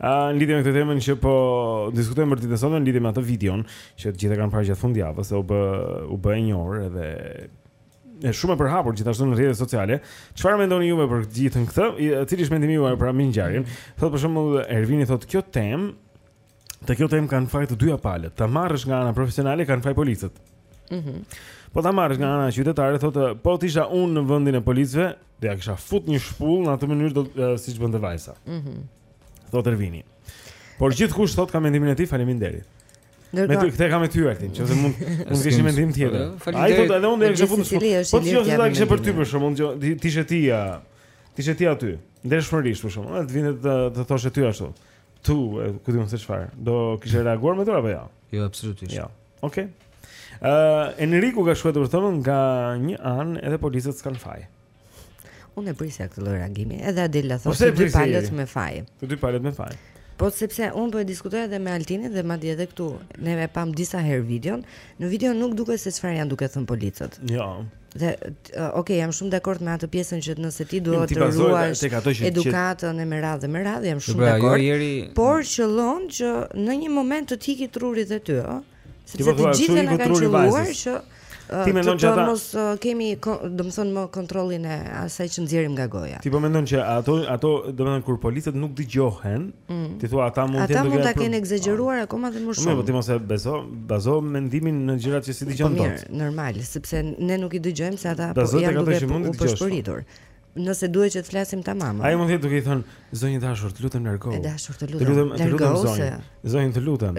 Ah, në lidhje me këtë temën që po diskutojmë për ditën e sotme, në lidhje me atë videon që të gjithë e kanë parë gjatë fundjavës, se u bë u bë e njohur edhe e shumë e përhapur gjithashtu në rrjetet sociale. Çfarë mendoni juve për të gjithën këtë? I- Cili është mendimi juaj për mbi ngjarjen? Thotë për shembull Ervini thotë kjo temë Te kjo temë kanë faj të dyja palët. Ta marrësh nga ana profesionale kanë faj policët. Mhm. Po ta marrësh nga ana qytetare thotë po të isha unë në vendin e policëve, Do ia kisha fut një shpullë në atë mënyrë do uh, siç bënte vajza. Mhm. Mm Thotë Ervini. Por gjithkush thotë ka mendimin e tij, faleminderit. Me ty këtë kam e ty Altin, nëse mund mund të kishim mendim tjetër. Po, ai thotë edhe unë do t'ia kisha futur. Po ti jo ta kishe për ty për shkakun, ti ishe ti ja. Ti ishe ti aty. Ndershmërisht për shkakun, të vinte të të thoshe ty ashtu. Tu, ku di unë se çfarë. Do kishe reaguar me dorë apo jo? Jo, absolutisht. Jo. Okej. Okay. Ë uh, Enriku ka shkruar, thotë nga një anë edhe policët s'kan faj. Unë e prisja këtë lloj reagimi. Edhe Adela thotë po të dy palët me faj. Të dy palët me faj. Po sepse unë po e diskutoj edhe me Altinin dhe madje edhe këtu. Ne e pamë disa herë videon. Në video nuk duket se çfarë janë duke thënë policët. Jo. Dhe ok, jam shumë dakord me atë pjesën që nëse ti duhet të ruash edukatën e me radhë dhe me radhë, jam shumë dakord. Jo, Jeri... Por qëllon që në një moment të të ikë truri dhe ty, ë? Sepse të gjithë na ka qëlluar që Ti mendon që ata mos kemi, domethënë më kontrollin e asaj që nxjerrim nga goja. Ti po mendon që ato ato domethënë kur policët nuk dëgjohen, Mm. Ti thua ata mund të jenë duke. Ata mund ta kenë ekzagjeruar po. akoma dhe më shumë. Po ti mos e beso, bazo mendimin në gjërat që s'i po, dëgjon po, dot. Po normal, sepse ne nuk i dëgjojmë se ata po janë duke pëshpëritur. Nëse duhet që të flasim tamam. Ai mund të jetë duke i thënë zonjë e dashur, të lutem largohu. E dashur, të lutem. Të lutem, të lutem zonjë. Zonjë të lutem.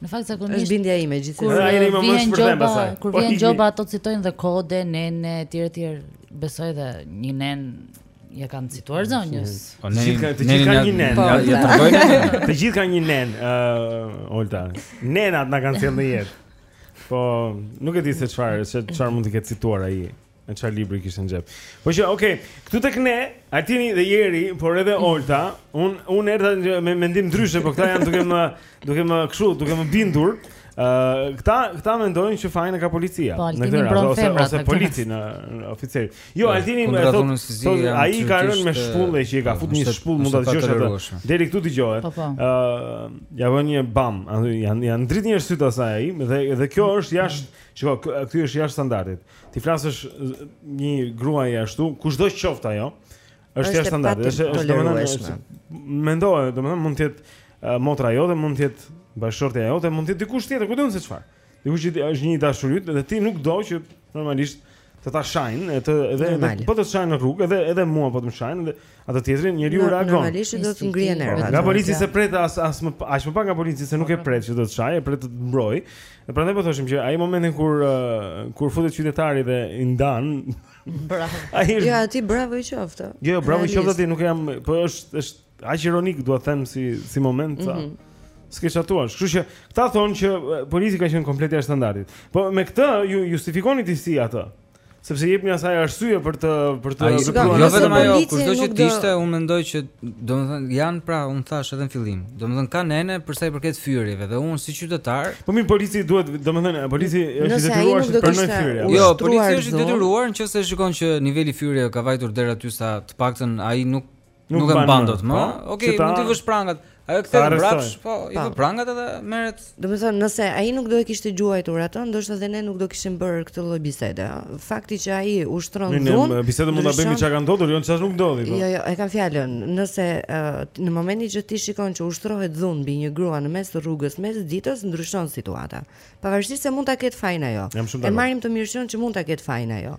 Në fakt zakonisht është bindja ime gjithsesi. Kur ai më mos përdhem pastaj. Kur po vjen gjoba ato citojnë dhe kode, nene etj etj. Besoj dhe një nen ia kanë cituar zonjës. Po ne të gjithë kanë një nënë. Po, ia tregojnë. Të gjithë kanë një nënë. Ë, Olta. Nënat na kanë sjellë në jetë. Po, nuk e di se çfarë, se çfarë mund t'i ketë cituar ai. Në çfarë libri kishte në xhep. Po, okay, këtu tek ne, Altini dhe Jeri, por edhe Olta, unë unë erdha me mendim ndryshe, por këta janë duke më duke më kshu, duke më bindur. Ë, uh, këta këta mendojnë që fajin e ka policia. Po, në këtë rast ose, ose polici në oficer. Jo, po, Altini më thotë, so, ai ka rënë me shpullë që i ka futur një shpullë mund ta dëgjosh atë. Deri këtu dëgjohet. Ë, po, po. uh, ia vënë një bam, ia ia ndrit një sytë asaj ai dhe dhe kjo është jashtë, shikoj, këtu është jashtë standardit. T'i flasësh një gruaje ashtu, kushdo qoftë ajo, është jashtë standardit, është është domethënë mendohet, domethënë mund të jetë uh, motra jote, mund të jetë bashkëshortja jote, mund të jetë dikush tjetër, ku di unë se çfarë. Dikush që është një i dashur yt dhe ti nuk do që normalisht të ta shajnë, të edhe po të shajnë në rrugë, edhe edhe mua po të më shajnë dhe Atë tjetrin njeriu reagon. Normalisht do të ngrihen nervat. Nga polici s'e pret as as më as më pak nga polici se nuk e pret që do të të shajë, e pret të të mbrojë. Dhe prandaj po thoshim që ai momenti kur kur futet qytetari dhe i ndan. Bravo. Ai Jo, aty bravo i qoftë. Jo, jo bravo i qoftë aty, nuk jam, po është është aq ironik dua të them si si moment sa. Mm -hmm. S'ke ça thua. Kështu që këta thonë që polici ka qenë komplet jashtë standardit. Po me këtë ju justifikoni ti si atë? Sepse jepni asaj arsye për të për të vepruar. Jo vetëm ajo, kushdo që të ishte, unë mendoj që domethënë janë pra, unë thashë edhe në fillim. Domethënë kanë nene për sa i përket fyerjeve dhe unë si qytetar. Po mi polici duhet, domethënë polici është i detyruar të pranojë fyerje. Jo, polici është i detyruar nëse shikon që niveli i fyerjeve ka vajtur deri aty sa të paktën ai nuk Nuk, nuk e mban dot më. Po, Okej, okay, mund t'i vësh prangat. Ajo kthen mbrapsht, po, i vë prangat edhe merret. Domethënë, nëse ai nuk do e kishte gjuajtur atë, ndoshta dhe ne nuk do kishim bërë këtë lloj bisede. Fakti që ai ushtron dhunë. Ne bisedën mund ta bëjmë çka ka ndodhur, jo çfarë nuk ndodhi. Po. Jo, jo, e kam fjalën. Nëse në momentin që ti shikon që ushtrohet dhunë mbi një grua në mes të rrugës, mes ditës ndryshon situata. Pavarësisht se mund ta ketë fajin ajo. E marrim të mirëqenë që mund ta ketë fajin ajo.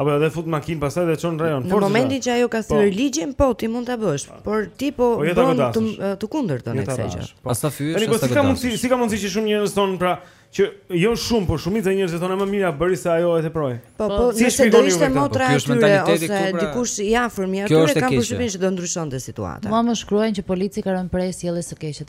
Apo edhe fut në makinë pastaj dhe çon në rajon. Në momentin që ajo ka thyer ligjin, po ti mund ta bësh, po. por ti po, po jo bën të të kundërtën e kësaj gjëje. Po sa fyesh, sa godasësh. Si ka mundsi, si ka mundsi që shumë njerëz thonë pra që jo shumë, por shumica e njerëzve thonë më mira bëri se ajo e teproi. Po po, si nëse do ishte motra e tyre ose pra, dikush i afërm i atyre kam përshtypjen se do ndryshonte situata. Mua më shkruajnë që polici ka rënë prej sjelljes së keqe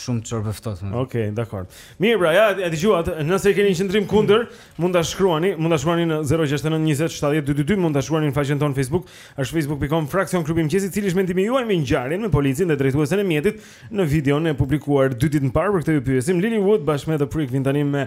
Shumë çorbë ftohtë më. Okej, okay, dakord. Mirë, pra, ja, e dëgjuat, nëse keni një qëndrim kundër, mund ta shkruani, mund ta shkruani në 069 20 70 222, mund ta shkruani në faqen tonë Facebook, është facebook.com fraksion klubi i mëngjesit, cili është mendimi juaj me ngjarjen me policin dhe drejtuesen e mjetit në videon e publikuar dy ditë më parë për këtë ju pyesim Lily Wood bashkë me The Prick vin tani me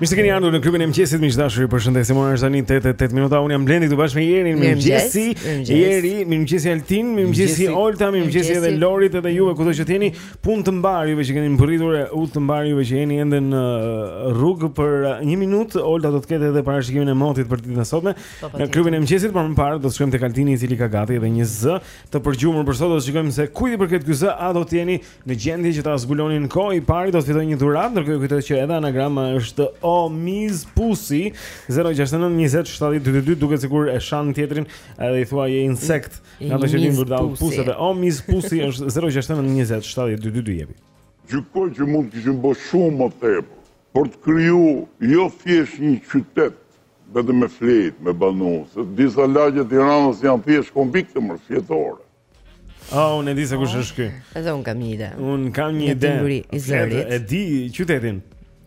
Mirë se keni ardhur në klubin e mëngjesit, miq të dashur, ju përshëndesim. Ora është tani 8:08 minuta. Unë jam Blendi këtu bashkë me Jerin. Mirëmëngjesi. Jeri, mirëmëngjesi Altin, mirëmëngjesi Olta, mirëmëngjesi edhe Lorit edhe juve kudo që jeni. Punë të mbarë juve që keni mbërritur e udhë të mbarë juve që jeni ende në uh, rrugë për 1 uh, minutë. Olta do të ketë edhe parashikimin e motit për ditën e sotme po, po, në klubin e mëngjesit, por më parë do të shkojmë tek Altini i cili ka gati edhe një zë të përgjumur për sot. Do të shikojmë se kujt i përket ky zë, a do të jeni Në gjendje që ta zbuloni në kohë i pari do të fitojë një dhuratë Ndërkohë ju kujtoj që edhe anagrama është o mizë pusi 069 20 70 22 Duket sikur e shan tjetrin edhe i thua je insekt Nga ata që vijnë vërdallë puseve O mizë pusi është 069 20 70 22 jepi Gjykoj që mund të kishim bo shumë më tepër Për të kriju jo thjesht një qytet Vetëm me fjet, me banu Se disa lagje të Tiranës janë thjesht konvikte më shjetore Oh, unë e di se kush është ky. Edhe unë kam një ide. Unë kam një ide. E di qytetin.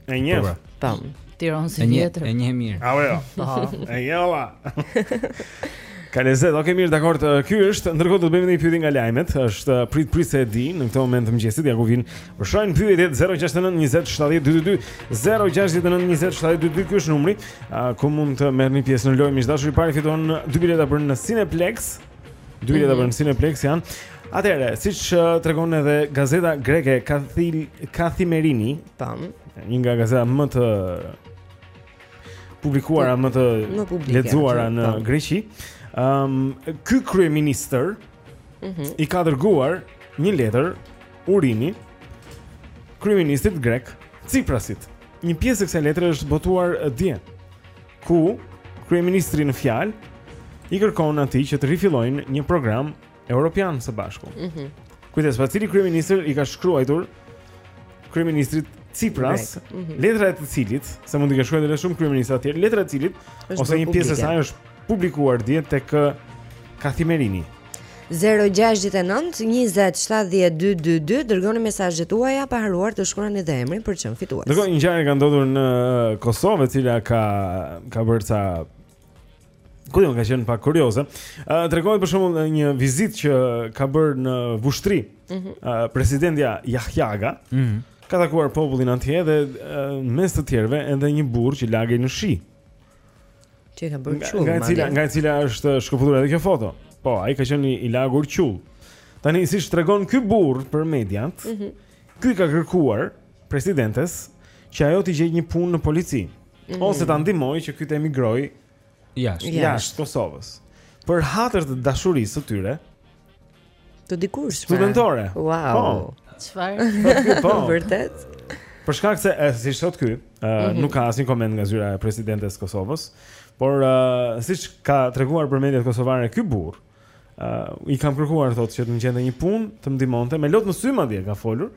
E një. Po, po. Tam. Tirons i vjetër. E një e mirë. Apo jo. Po. E një ola. Kalezet, ok, mirë, dakord, ky është, ndërkohë do të bëjmë një pyetje nga lajmet, është uh, prit prit se e di, në këtë moment të mëngjesit ja ku vin. Po dëgjojmë pyetjen 069 20 70 222, 069 20 70 222, ky është numri, uh, ku mund të merrni pjesë në lojë miq të dashur, i pari fiton dy bileta për në Cineplex. Dy bileta për në Cineplex janë. Atëherë, siç uh, tregon edhe gazeta greke Kathil Kathimerini, tam, një nga gazetat më të publikuara më të lexuara në Greqi, ëm um, ky kryeministër mm -hmm. i ka dërguar një letër urimi kryeministrit grek Ciprasit. Një pjesë e kësaj letre është botuar dje. ku kryeministri në fjalë i kërkon atij që të rifillojnë një program europian së bashku. Mhm. Mm Kujdes, pa cili kryeministër i ka shkruar kryeministrit Cipras, mm -hmm. letra e të cilit, se mund t'i kenë shkruar edhe shumë kryeministra të tjerë, letra e të cilit ose një pjesë e saj është publikuar dje tek Kathimerini. 0692070222 dërgoni mesazhet tuaja pa harruar të shkruani dhe emrin për të qenë fitues. Dhe një ngjarje ka ndodhur në uh, Kosovë, e cila ka ka bërë ca ku do të ka qenë pak kurioze. Ë uh, tregohet për shembull një vizitë që ka bërë në Vushtrri. Ë mm -hmm. uh, presidentja Jahjaga. Mhm. Mm ka takuar popullin atje dhe uh, mes të tjerëve edhe një burrë që lagej në shi. Që e ka bërë qull. Nga e cila, nga e cila është shkëputur edhe kjo foto. Po, ai ka qenë i lagur qull. Tani siç tregon ky burrë për mediat, mm -hmm. ky i ka kërkuar presidentes që ajo t'i gjejë një punë në polici mm -hmm. ose ta ndihmojë që ky të emigrojë jashtë jashtë Kosovës. Për hatër të dashurisë së tyre, Të dikurshme. Studentore. Wow. Po. Çfarë? Po, po. Vërtet. Për shkak se e, siç thotë ky, mm -hmm. nuk ka asnjë koment nga zyra e presidentes së Kosovës, por uh, siç ka treguar për mediat kosovare ky burrë, uh, i kam kërkuar thotë që të më gjente një punë, të më ndihmonte me lot në sy madje ka folur.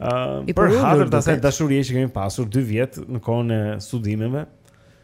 Uh, për hatër të asaj dashurie që kemi pasur 2 vjet në kohën e studimeve,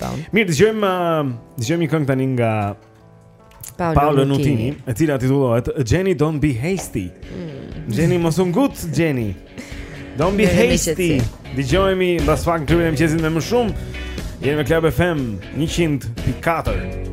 Tan. Mirë, dëgjojmë uh, dëgjojmë një këngë tani nga Paolo, Paolo Nutini, e cila titullohet Jenny Don't Be Hasty. Mm. Jenny mos u ngut, Jenny. Don't be hasty. Dëgjohemi mbas pak klubin e mëngjesit me më shumë. Jeni me Club FM 100.4.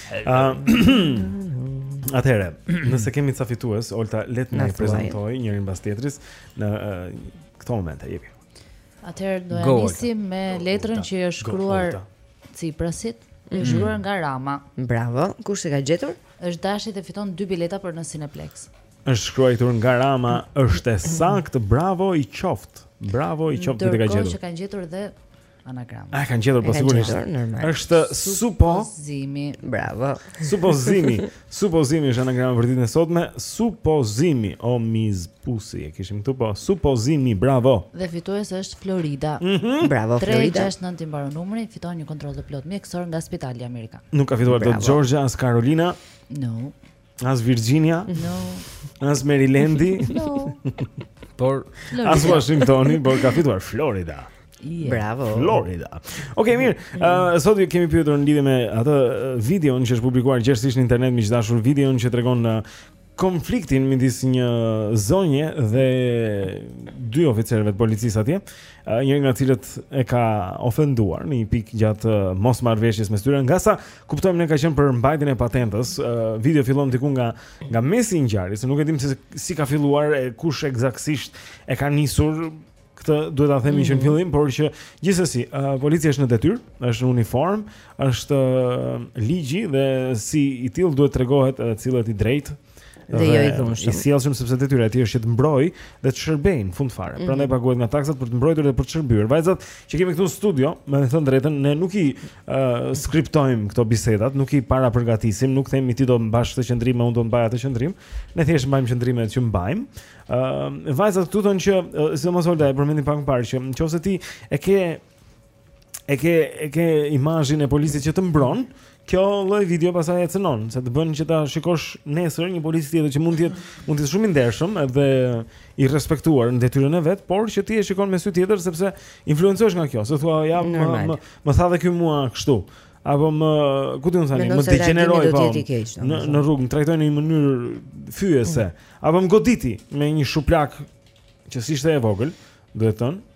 Atëherë, nëse kemi ca fitues, Olta le të na i prezantojë njërin pas tjetrit në uh, këto momente, jepi. Atëherë do të nisim me letrën që i është shkruar Ciprasit, është mhm. shkruar nga Rama. Bravo. Kush e ka gjetur? Është Dashi dhe fiton dy bileta për në Cineplex. Është shkruar këtu nga Rama, është e saktë. Bravo i qoftë. Bravo i qoftë që e ka gjetur. Do ta kenë gjetur dhe anagram. A kanë gjetur po sigurisht. Është supozimi. Bravo. Supozimi. Supozimi është anagrama për ditën e sotme. Supozimi o miz pusi e kishim këtu po. Supozimi, bravo. Dhe fituesi është Florida. Mm -hmm. Bravo Florida. 369 i mbaron numri, fiton një kontroll të plotë mjekësor nga Spitali Amerikan. Nuk ka fituar dot Georgia as Carolina. No. As Virginia? No. As Marylandi? No. Por Florida. as Washingtoni, por ka fituar Florida. Yeah. Bravo. Florida. Okej, okay, mirë. Mm. Uh, sot ju kemi pyetur në lidhje me atë videon që është publikuar gjerësisht në internet, miq të dashur, videon që tregon konfliktin midis një zonje dhe dy oficerëve të policisë atje, njëri nga të cilët e ka ofenduar në një pikë gjatë mosmarrëveshjes mes tyre, nga sa Kuptojmë ne ka qenë për mbajtjen e patentës. Uh, video fillon diku nga nga mesi i ngjarjes, nuk e dimë se si ka filluar e kush ekzaktësisht e ka nisur këtë duhet ta themi mm -hmm. që në mhm. fillim, por që gjithsesi, uh, policia është në detyrë, është në uniformë, është uh, ligji dhe si i tillë duhet të tregohet uh, cilët i drejtë, dhe jo i dhunshëm. I sjellshëm sepse detyra e tij është që të mbrojë dhe të shërbejë në fund fare. Mm -hmm. Prandaj paguhet nga taksat për të mbrojtur dhe për të shërbyer. Vajzat që kemi këtu në studio, me thënë të drejtën, ne nuk i uh, skriptojmë këto bisedat, nuk i parapërgatisim, nuk themi ti do të mbash këtë qëndrim, unë do të mbaj atë qëndrim. Ne thjesht mbajmë qëndrimet që mbajmë. Ë uh, vajzat këtu thonë që uh, sidomos Olga e përmendi pak më parë që nëse ti e ke e ke e ke imazhin e policit që të mbron, kjo lloj video pastaj e cenon, se të bën që ta shikosh nesër një polic tjetër që mund të jetë mund të jetë shumë i ndershëm dhe i respektuar në detyrën e vet, por që ti e shikon me sy tjetër sepse influencohesh nga kjo, se thua ja më më, më tha dhe ky mua kështu. Apo më, ku di më tha një, më degeneroi po. Në në rrugë më trajtoi në një mënyrë fyese. Mm. Apo më goditi me një shuplakë që s'ishte e vogël, do të thotë,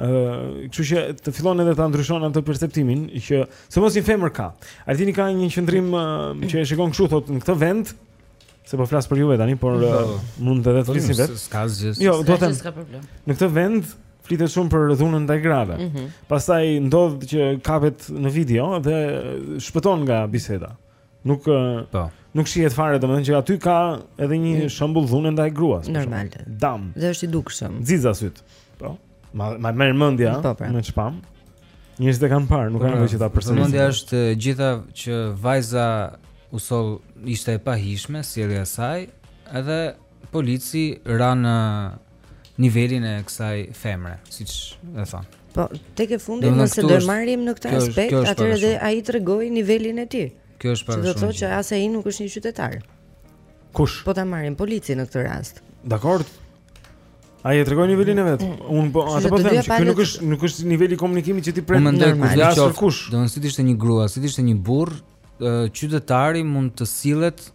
Ëh, uh, kështu që të fillon edhe ta ndryshon atë perceptimin që sidomos një femër ka. Artini ka një qëndrim uh, që e shikon kështu thotë në këtë vend se po flas për juve tani, por uh, mund edhe të po, flisni vetë. S'ka asgjë. Jo, do të them. S'ka problem. Në këtë vend flitet shumë për dhunën ndaj grave. Mm -hmm. Pastaj ndodh që kapet në video dhe shpëton nga biseda. Nuk po. Nuk shihet fare domethënë që aty ka edhe një mm. shembull dhune ndaj gruas. Normal. Dam. Dhe është i dukshëm. Xixa sytë. Po. Ma ma merr mendja po, pra. me ç'pamë. Njerëzit e kanë parë, nuk po, kanë nevojë pra. që ta përsërisin. Mendja është e gjitha që vajza u soll ishte e pahijshme sjellja e saj, edhe polici ra në nivelin e kësaj femre, siç e thonë. Po, tek e fundit Domethënë, nëse këtu do e është- marrim në këtë kjo është- aspekt, kjo është atëherë pak e dhe shumë. ai tregoi nivelin e tij. Kjo është Që pak do të shumë. thotë që as ai nuk është një qytetar. Kush? Po ta marrim policin në këtë rast. Dakor. Ai e tregon nivelin e vet. Unë po Kështu atë që po të them, dyja që ky nuk palët- është nuk është niveli i komunikimit që ti pret. Unë mendoj normal. kush Ja, do qoftë. asërkush. Domethënë si të ishte një grua, si të ishte një burrë, ë, qytetari mund të sillet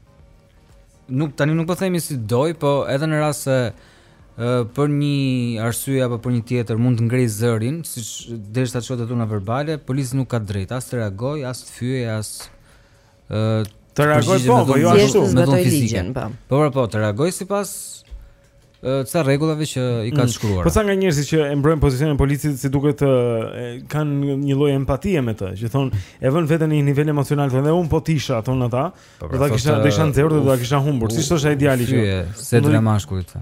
Nuk tani nuk po themi si do, po edhe në rast se për një arsye apo për një tjetër mund të ngrej zërin, siç derisa çon te dhuna verbale, polici nuk ka drejtë as të reagoj, as të fyej, as ë të reagoj po, po jo ashtu, me dhunë fizike. Po. po, po, të reagoj sipas ca rregullave që i ka mm. shkruar. Po sa nga njerëzit që e mbrojnë pozicionin e policisë si duket kanë një lloj empatie me të, që thon e vën veten në një nivel emocional dhe un po të isha thonë ata, po, pra, do ta kisha do isha nxehur dhe do ta kisha humbur. Si thoshte ai djali që se do të mashkullit.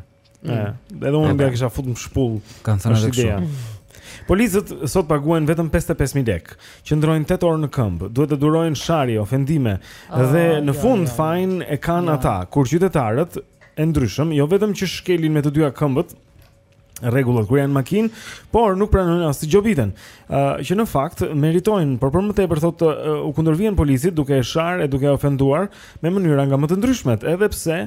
Ëh, edhe un do kisha futur një shpullë. Kanë thënë edhe kështu. Policët sot paguhen vetëm 55000 lekë. Qëndrojnë 8 orë në këmbë, duhet të durojnë sharje, ofendime oh, dhe në jo, fund jo, jo. fajin e kanë jo. ata. Kur qytetarët e ndryshëm, jo vetëm që shkelin me të dyja këmbët rregullat kur janë makinë, por nuk pranojnë as të gjobiten. Ë uh, që në fakt meritojnë, por për më tepër thotë uh, i kundërvihen policit duke e sharë e duke e ofenduar me mënyra nga më të ndryshmet, edhe pse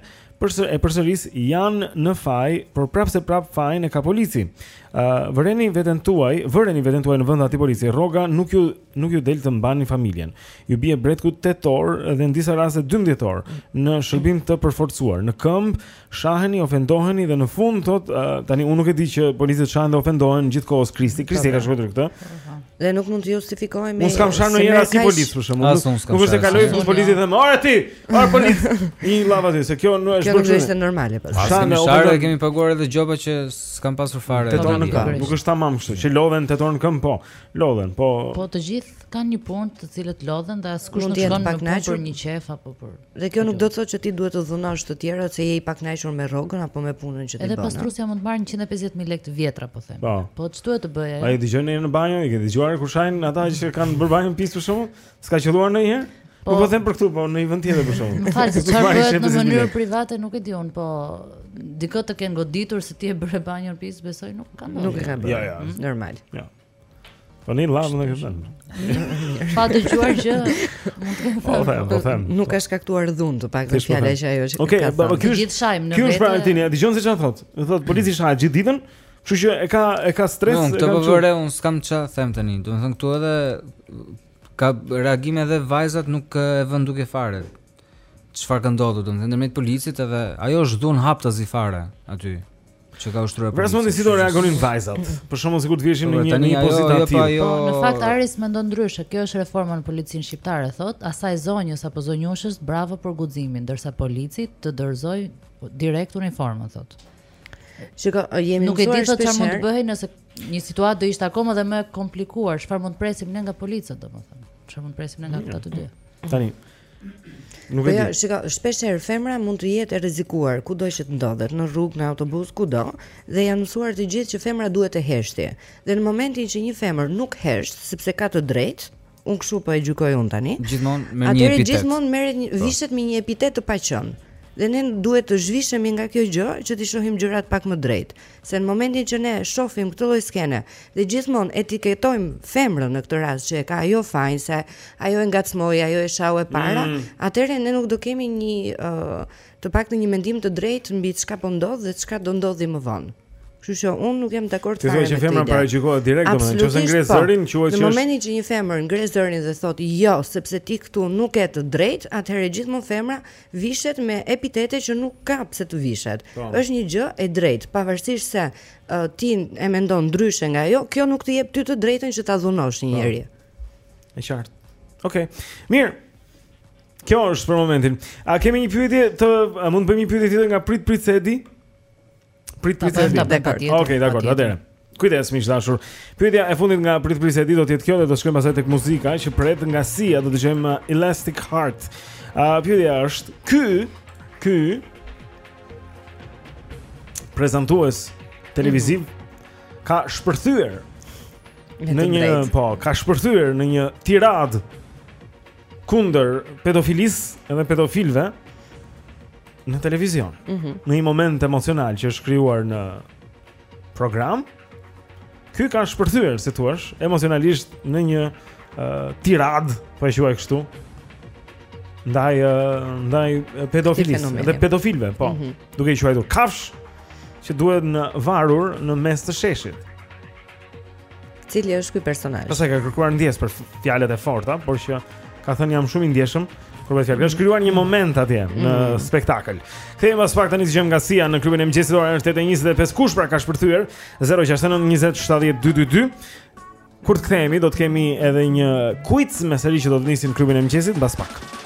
përsë e përsëris janë në faj, por prapë se prapë fajin e ka polici. Ë uh, vëreni veten tuaj, vëreni veten tuaj në vend të atij polici. Rroga nuk ju nuk ju del të mbani familjen. Ju bie bretku 8 orë dhe në disa raste 12 orë në shërbim të përforcuar. Në këmbë shaheni, ofendoheni dhe në fund thot uh, tani unë nuk e di që policët shahen dhe ofendohen gjithkohës Kristi. Po, Kristi e ka po. shkruar këtë. Dhe nuk mund të justifikojë me. Unë s'kam sharë njëherë policë për shembull. Nuk, nuk, nuk është e kaloj ku policë dhe më, "Ore ti, ore polic." I lava ti, se kjo nuk është bërë. Kjo është normale pas. Po. Shahen ofendohen. Ne kemi paguar edhe gjoba që s'kemi pasur fare. Tetë orë në këmbë. Nuk është tamam kështu, që lodhen tetë orë në këmbë po. Lodhen, po Po të gjithë kanë një punë të cilët lodhen dhe askush nuk shkon në punë për një qef apo për Dhe kjo nuk do të thotë që ti duhet të dhunosh të tjerët se je i pakënaqur me rrogën apo me punën që ti bën. Edhe pastrusja mund të marrë 150000 lekë të vjetra po them. Po, po ç'duhet të bëjë? A i dëgjon në banjë, i ke dëgjuar kur shajnë ata që kanë bërë banjën pis për shembull? S'ka qëlluar ndonjëherë? Po, nuk po them për këtu, po në një vend tjetër për shembull. Fal, çfarë bëhet në mënyrë private nuk e di un, po dikë të kenë goditur se ti e bëre banjën pis, besoj nuk ka ndonjë. Nuk e ka bërë. Jo, jo, është normal. Jo. Po ne lavë në këtë. Pa dëgjuar gjë. Po them, po them. Nuk ka shkaktuar dhunë të paktën fjala që ajo që ka. Okej, po ky është. Gjithë shajmë në vete. Ky është Valentini, dëgjon se çfarë thotë. Thotë polici shahet gjithë ditën. Kështu që e ka e ka stres, jo, e ka. Unë të unë s'kam ça them tani. Domethënë këtu edhe ka reagime edhe vajzat nuk e vën në dukje fare. Çfarë ka ndodhur, domethënë ndërmjet policit edhe ajo është dhunë haptazi fare aty që ka ushtruar policia. Vërtet si do reagonin vajzat? Për shkakun sikur të viheshin në një një pozitë të tillë. Jo, po, në fakt Aris mendon ndryshe. Kjo është reforma në policinë shqiptare, thotë, asaj zonjës apo zonjushës, bravo për guximin, ndërsa polici të dorëzojë direkt uniformën, thotë. Shiko, jemi nuk e di thotë çfarë mund të bëhej nëse një situatë do ishte akoma dhe më e komplikuar. Çfarë mund të presim ne nga policët, domethënë? Çfarë mund të presim ne nga këta të dy? Tani. Nuk po e di. Ja, shiko, shpesh herë femra mund të jetë e rrezikuar kudo që të ndodhet, në rrugë, në autobus, kudo, dhe janë mësuar të gjithë që femra duhet të heshtë. Dhe në momentin që një femër nuk hesht, sepse ka të drejtë, Unë kështu po e gjykoj unë tani. Gjithmonë me një epitet. Atëherë gjithmonë merret po. vishet me një epitet të paqenë. Dhe ne duhet të zhvishemi nga kjo gjë që t'i shohim gjërat pak më drejt, se në momentin që ne shohim këtë lloj skene dhe gjithmonë etiketojmë femrën në këtë rast që e ka ajo fajin se ajo e ngacmoi, ajo e shau e para, mm. atëherë ne nuk do kemi një uh, të paktën një mendim të drejtë mbi çka po ndodh dhe çka do ndodhi më vonë. Kështu që unë nuk jam dakord fare me këtë. Ti thua që femra paragjykohet direkt domethënë, nëse ngre po. zërin, quhet që Në momentin që një femër ngre zërin dhe thotë jo, sepse ti këtu nuk ke të drejtë, atëherë gjithmonë femra vishet me epitete që nuk ka pse të vishet. Po. Është një gjë e drejtë, pavarësisht se uh, ti e mendon ndryshe nga ajo, kjo nuk të jep ty të drejtën që ta dhunosh një po. njeri. Është qartë. Okej. Okay. Mirë. Kjo është për momentin. A kemi një pyetje të a mund të bëjmë një pyetje tjetër nga prit prit se e di? Prit prit se e di. Okej, dakord, atëherë. Kujdes miq të dashur. Pyetja e fundit nga prit prit se e di do të jetë kjo dhe do shkojmë pastaj tek muzika që pret nga Sia, do të dëgjojmë uh, Elastic Heart. A uh, pyetja është, ky ky prezantues televiziv mm -hmm. ka shpërthyer në një, po, ka shpërthyer në një tiradë kundër pedofilisë edhe pedofilëve në televizion. Mm -hmm. Në një moment emocional që është krijuar në program, ky ka shpërthyer, si të thuash, emocionalisht në një uh, tiradë, po e quaj kështu, ndaj uh, ndaj pedofilisë dhe pedofilëve, po. Mm -hmm. Duke i quajtur kafshë që duhen varur në mes të sheshit. Cili është ky personazh? Pastaj ka kërkuar ndjesë për fjalët e forta, por që ka thënë jam shumë i ndjeshëm. Kur bëhet fjalë, është krijuar një moment atje në mm. spektakël. Kthehemi pas pak tani dëgjojmë nga Sia në klubin e mëngjesit ora është 8:25 kush pra ka shpërthyer 069 20 70 222. Kur të kthehemi do të kemi edhe një quiz me seri që do të nisim klubin e mëngjesit mbas pak.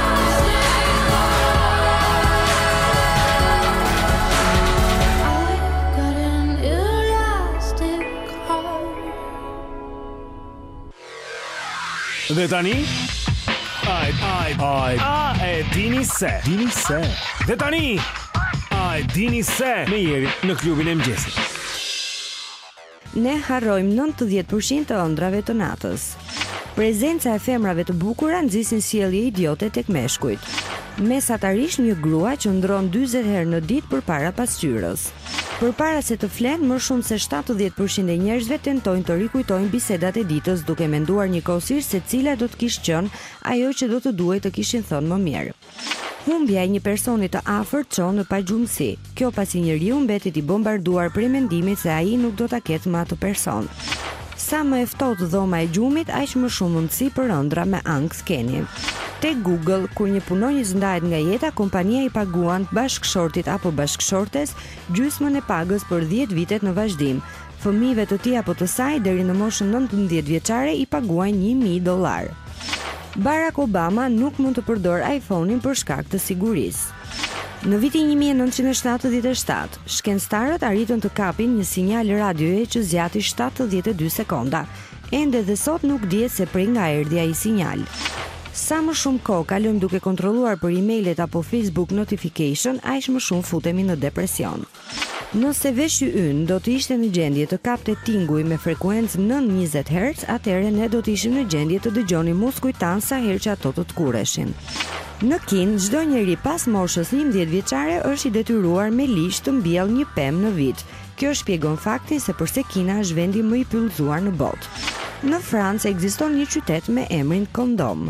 Dhe tani Ai, ai, ai A e dini se Dini se Dhe tani Ai, dini se Me Jerin në klubin e mëngjesit Ne harrojmë nëntëdhjetë për qind të ëndrrave të natës. Prezenca e femrave të bukura nxisin sjellje idiote tek meshkujt. Mesatarisht një grua qëndron dyzet herë në ditë përpara pasqyrës. Përpara se të flenë, më shumë se shtatëdhjetë për qind e njerëzve tentojnë të rikujtojnë bisedat e ditës duke menduar njëkohësisht se cila do të kish qenë ajo që do të duhej të kishin thënë më mirë. Humbja e një personi të afërt çon në pagjumësi, kjo pasi njeriu mbetet i bombarduar prej mendimit se ai nuk do ta ketë më atë person. Sa më e ftohtë dhoma e gjumit, aq më shumë mundësi për ëndrra me ankth keni. Tek Google, kur një punonjës ndahet nga jeta, kompania i paguan bashkëshortit apo bashkëshortes gjysmën e pagës për dhjetë vitet në vazhdim. Fëmijëve të tij apo të saj deri në moshën nëntëmbëdhjetë vjeçare i paguajnë një mijë dollarë. Barack Obama nuk mund të përdorë iPhone-in për shkak të sigurisë. Në vitin një mijë e nëntëqind e shtatëdhjetë e shtatë, shkencëtarët arritën të kapin një sinjal radioje që zgjati shtatëdhjetë e dy sekonda. Ende dhe sot nuk dihet se prej nga erdhi ai sinjal. Sa më shumë kohë kalojmë duke kontrolluar për e-mailet apo Facebook notification, aq më shumë futemi në depresion. Nëse veshi ynë do të ishte në gjendje të kapte tinguj me frekuencë nën njëzet herc, atëherë ne do të ishim në gjendje të dëgjonim muskujt tanë sa herë që ato të tkurreshin. Në Kinë, çdo njeri pas moshës njëmbëdhjetë vjeçare është i detyruar me ligj të mbjellë një pemë në vit. Kjo shpjegon faktin se përse Kina është vendi më i pyllëzuar në botë. Në Francë ekziston një qytet me emrin Condom.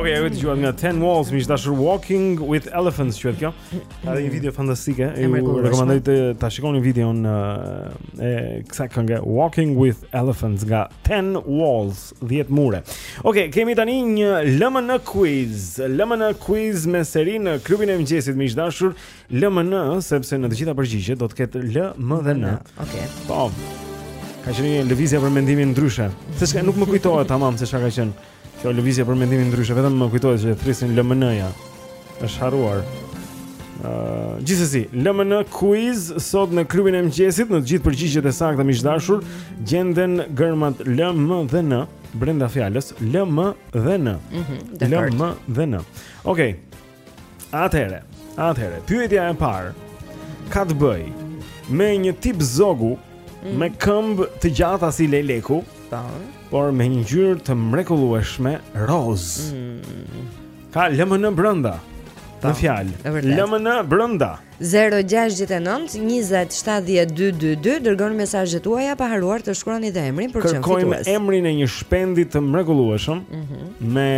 Ok, e dëgjuat nga Ten Walls, miq të dashur Walking with Elephants, qe kjo Ka dhe një video fantastike, ju rekomandoj të ta shikoni videon e kësaj kënge Walking with Elephants nga Ten Walls, 10 mure Ok, kemi tani një LMN quiz, LMN quiz me Jerin në klubin e mëngjesit, miq të dashur LMN, sepse në të gjitha përgjigjet do të ketë L, M dhe N. Okej. Po. Ka qenë një lëvizje për mendimin ndryshe. Seç ka, nuk më kujtohet tamam seç ka qenë. Kjo lëvizje për mendimin ndryshe, vetëm më kujtohet që thërrisnin LMN-ja. Është harruar. Ëh, uh, gjithsesi, LMN quiz sot në klubin e mëngjesit, në të gjitha përgjigjet e sakta miq të dashur, gjenden germat L, M dhe N brenda fjalës L, M dhe N. Mhm. L, M dhe N. Okej. Okay. Atëherë, atëherë, pyetja e parë ka të bëj me një tip zogu mm. me këmbë të gjata si lejleku, ta, por me një ngjyrë të mrekullueshme roz. Mm. Ka LMN brenda. Në fjalë. LMN brenda. 069 20 7222 dërgoni mesazhet tuaja pa harruar të shkruani dhe emrin për çfarë. Kërkojmë emrin e një shpendi të mrekullueshëm mm -hmm. me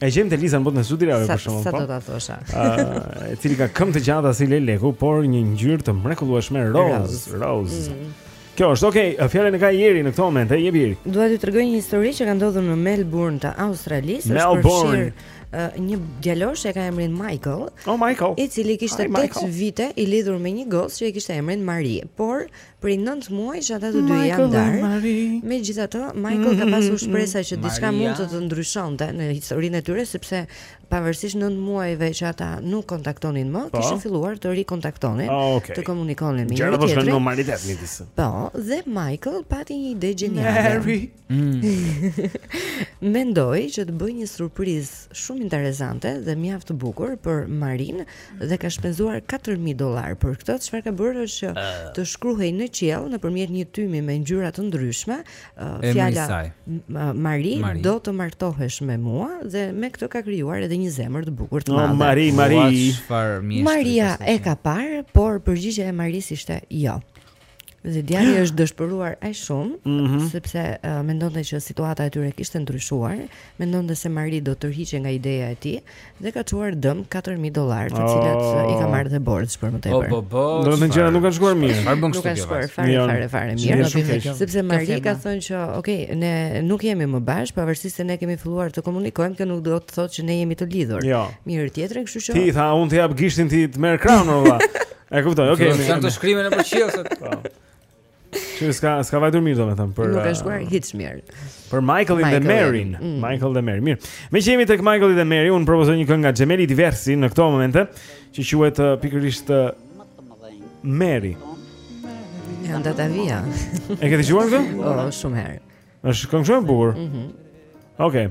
E gjem te Liza në botën e çudirave për shembull. Sa po? do të thosha? Ëh, e cili ka këmbë të gjata si lejleku, por një ngjyrë të mrekullueshme roz, roz. Mm. Kjo është, okay, fjalën e ka Jeri në këtë moment, e jep Jeri. Dua t'ju tregoj një histori që ka ndodhur në Melbourne të Australisë, është përfshirë uh, një djalosh që ka emrin Michael. Oh Michael. I cili kishte 8 vite i lidhur me një gocë që e kishte emrin Marie, por Prej 9 muajsh ata të dy janë ndarë. Megjithatë, Michael ka pasur mm-hmm. shpresa që diçka mund të të ndryshonte në historinë e tyre sepse pavarësisht 9 muajve që ata nuk kontaktonin më, po. kishin filluar të rikontaktonin, ah, okay. të komunikonin me njëri tjetrin. Gjërat po shkojnë në normalitet midis. Po, dhe Michael pati një ide gjeniale. Mm. Mendoi që të bëjë një surprizë shumë interesante dhe mjaft të bukur për Marinë dhe ka shpenzuar 4000 dollarë për këtë. Çfarë ka bërë është që të shkruhej në qiell nëpërmjet një tymi me ngjyra të ndryshme, uh, fjala Mari, Mari do të martohesh me mua dhe me këtë ka krijuar edhe një zemër të bukur të madhe. Oh, Mari, Mari, çfarë mjeshtri. Maria e ka parë, por përgjigja e Marisë ishte jo. Dhe djali është dëshpëruar aq shumë mm -hmm. sepse uh, mendonte që situata e tyre kishte ndryshuar, mendonte se Mari do të tërhiqej nga ideja e tij dhe ka çuar dëm 4000 dollarë, të cilat oh. i ka marrë dhe borxh për më oh, tepër. Oh, po, do të thotë nuk kanë shkuar mirë. Çfarë bën kështu? Nuk kanë shkuar fare fare fare mirë, okay. sepse Mari ka thënë që, "Ok, ne nuk jemi më bashkë, pavarësisht se ne kemi filluar të komunikojmë, kjo nuk do të thotë që ne jemi të lidhur." Jo. Me njëri-tjetrin, kështu që Ti tha, "Unë të jap gishtin ti të merr krahun, valla." E kuptoj, okay. Nuk janë të shkrimin në përqiell se. Po. Që s'ka s'ka vajtur mirë domethënë për Nuk është bërë uh, hiç mirë. Për Michael dhe Mary, mm. Michael dhe Mary. Mirë. Meqë jemi tek Michaeli dhe Mary, unë propozoj një këngë nga Gemelli Diversi në këto momente, që quhet uh, pikërisht uh, Mary. Ja nda ta vija. E ke dëgjuar këtë? Po, shumë herë. Është këngë shumë e bukur. Mhm. Okej.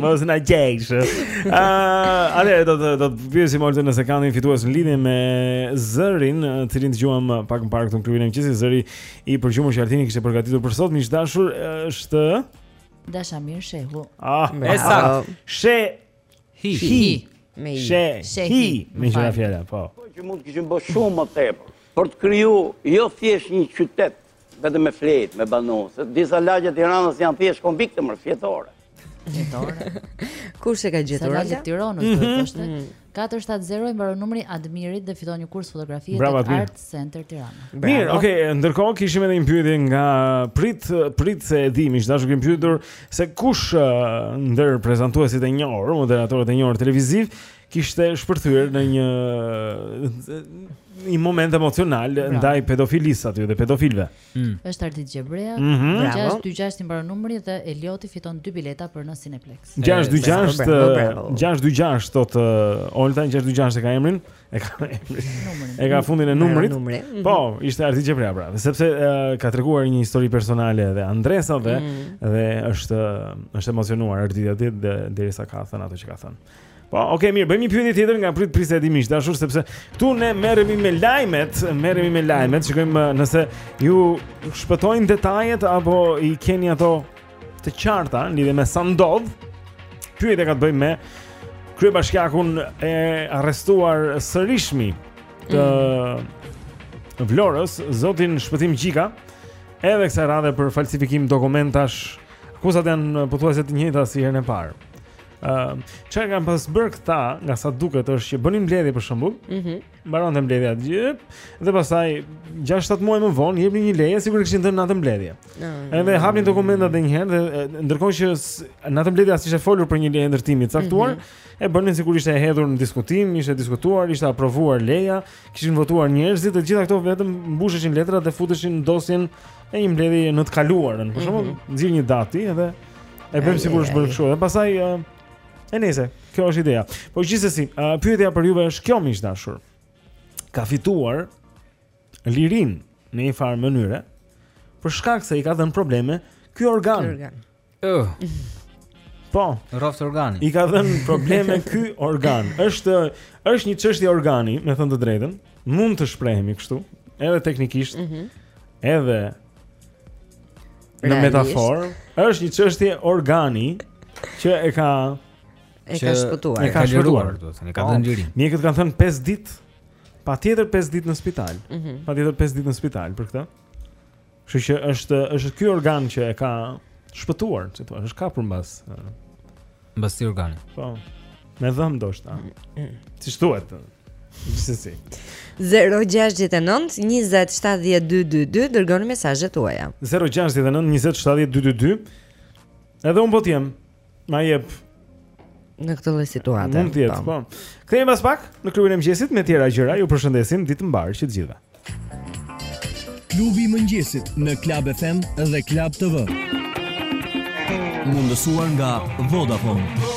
Mos na gjejsh. Ah, alo do të do të pyesim Olden nëse kemi një fitues në lidhje me zërin, të cilin dëgjuam pak më parë këtu në klubin e mëngjesit, zëri i përgjumur që Artini kishte përgatitur për sot, miq të dashur, është Dashamir Shehu. Ah, me sa she hi hi me she hi me gjëra fjala, po. Po që mund të kishim bërë shumë më tepër për të kriju, jo thjesht një qytet Vetëm me fjet, me banu, se disa lagje të Tiranës janë thjesht konvikte më fjetore. Fjetore. Kush e ka gjetur? Se lagje Tiranës do të thoshte? 470 i mbaron numri Admirit dhe fiton një kurs fotografie te Art Center Tirana. Mirë, okay, ndërkohë kishim edhe një pyetje nga Prit, Prit se e di, miq të dashur kemi pyetur se kush ndër prezantuesit e njohur, moderatorët e njohur televiziv kishte shpërthyer në një një moment emocional Bravo. ndaj pedofilisë aty dhe pedofilëve. Mm. Është Ardit Gjebrea, mm -hmm. Bravo. 626 i mbaron numri dhe Elioti fiton dy bileta për në Cineplex. 626 626 thot uh, Olta 626 e ka emrin, e ka emrin. E ka fundin e numrit. Numri. Mhm. Po, ishte Ardit Gjebrea pra, sepse uh, ka treguar një histori personale edhe Andresa dhe mm. dhe është është emocionuar Ardit aty derisa ka thënë ato që ka thënë. Po, ok, mirë, bëjmë një pyetje tjetër nga prit prit se e di, miq të dashur sepse këtu ne merremi me lajmet, merremi me lajmet, shikojmë uh, nëse ju shpëtojnë detajet apo i keni ato të qarta në lidhje me sa ndodh. Pyetja ka të bëjë me kryebashkiakun e arrestuar sërishmi të mm. Vlorës, zotin Shpëtim Gjika, edhe kësaj radhe për falsifikim dokumentash, akuzat janë pothuajse të njëjta si herën e parë. Ëm, uh, çka kanë pas bërë këta, nga sa duket është që bënin mbledhje për shembull. Mhm. Mm Mbaronte mbledhja aty dhe pastaj 6-7 muaj më vonë jepnin një leje sikur kishin dhënë në atë mbledhje. Mm -hmm. Edhe hapnin dokumentat edhe një herë dhe ndërkohë që në atë mbledhje s'ishte folur për një leje ndërtimi të caktuar, mm -hmm. e bënin sikur ishte e hedhur në diskutim, ishte diskutuar, ishte aprovuar leja, kishin votuar njerëzit e të gjitha këto vetëm mbusheshin letrat dhe futeshin në dosjen e një mbledhje në të kaluarën. Për shembull, mm -hmm. nxjerr një datë edhe e bëjmë sikur është bërë kështu. Dhe pastaj e nejse, kjo është ideja. Po gjithsesi, pyetja për juve është kjo miq të dashur. Ka fituar lirinë në një farë mënyre për shkak se i ka dhënë probleme ky organ. Ky organ. Uh. Po, rroftë organi. I ka dhënë probleme ky organ. Është është një çështje organi, me thënë të drejtën. Mund të shprehemi kështu, edhe teknikisht. Mhm. Mm edhe në metaforë, është një çështje organi që e ka e ka shpëtuar. E ka shpëtuar, do të thotë, i ka po, dhënë lirinë. Mjekët kanë thënë 5 ditë. Patjetër 5 ditë në spital. Mm -hmm. Patjetër 5 ditë në spital për këtë. Kështu që është është ky organ që e ka shpëtuar, si thua, është kapur mbas mbas këtij organi. Po. Me dhëmbë ndoshta. Siç thuhet. Gjithsesi. 069-207222 Dërgoni mesazhet tuaja 069-207222 Edhe unë po t'jem Na jep në këtë lloj situate. Mund të jetë, po. po. Kthehemi pas pak në klubin e mëngjesit me tjera gjëra. Ju përshëndesim ditë të mbarë që të gjithëve. Klubi i mëngjesit në Club FM dhe Club TV. Mundësuar nga Vodafone.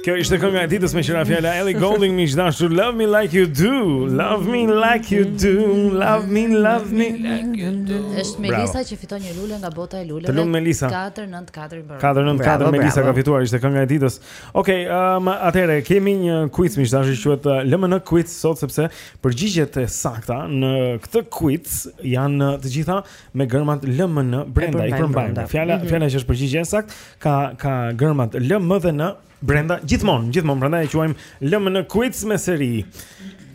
Kjo ishte kënga e ditës me qira fjala Ellie Goulding miq të dashur Love me like you do Love me like you do Love me love me like you do Është Melisa që fiton një lule nga bota e luleve Të lumë Melisa 494 pra 494 Melisa ka fituar ishte kënga e ditës Ok, um, atëherë kemi një quiz miq të dashur që quhet uh, LMN quiz sot sepse përgjigjet e sakta në këtë quiz janë uh, të gjitha me gërmat L M N brenda i përmbajnë. Fjala mhm. fjala që është përgjigje e saktë ka ka gërmat L M dhe N brenda gjithmonë, gjithmonë prandaj e quajmë L M N quiz me seri.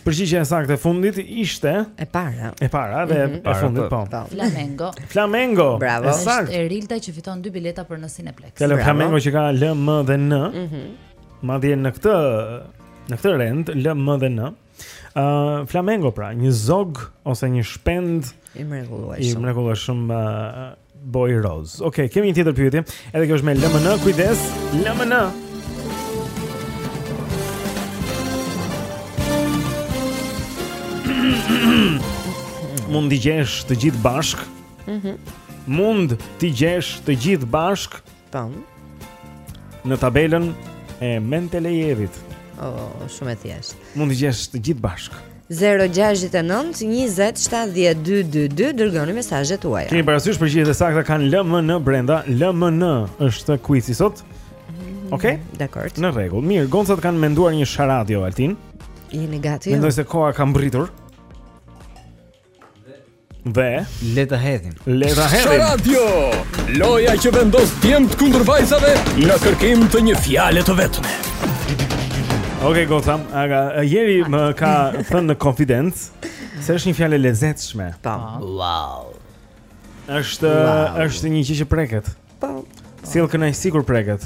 Përgjigja e saktë e fundit ishte e para. E para dhe mm -hmm. e fundit po. po. Flamengo. Flamengo. Bravo. Është Erilda që fiton dy bileta për në Cineplex. Fjala Flamengo që ka L M dhe N. Mhm. Mm Madje në këtë në këtë rend L M dhe N. Ë uh, Flamengo pra, një zog ose një shpend i mrekullueshëm. I mrekullueshëm uh, bojë rozë. Okej, okay, kemi një tjetër pyetje. Edhe kjo është me LMN, kujdes. LMN. Mund t'i gjesh të gjithë bashkë. Mhm. Mm Mund t'i gjesh të gjithë bashkë Tam. Në tabelën e Mendelejevit. Oh, shumë e thjeshtë. Mund t'i gjesh të gjithë bashkë. 0-6-9-20-17-222 Dërgoni mesazhet tuaja Kini parasysh përgjigjet e sakta kanë LMN brenda LMN është kuizi sot mhm, Ok? Dakord Në rregull Mirë, gocat kanë menduar një sharadio, Altin Jeni gati jo? Mendoj se koha ka mbërritur Dhe le ta hedhim. Le ta hedhim. Radio. Loja që vendos djemtë kundër vajzave në kërkim të një fjale të vetme. Okej, okay, Gotham, aga, jeri më ka thënë në konfidencë se është një fjalë e lezetshme. Tam. Ah. Wow. Është wow. është një gjë që preket. Tam. Sjell kënaqësi kur preket.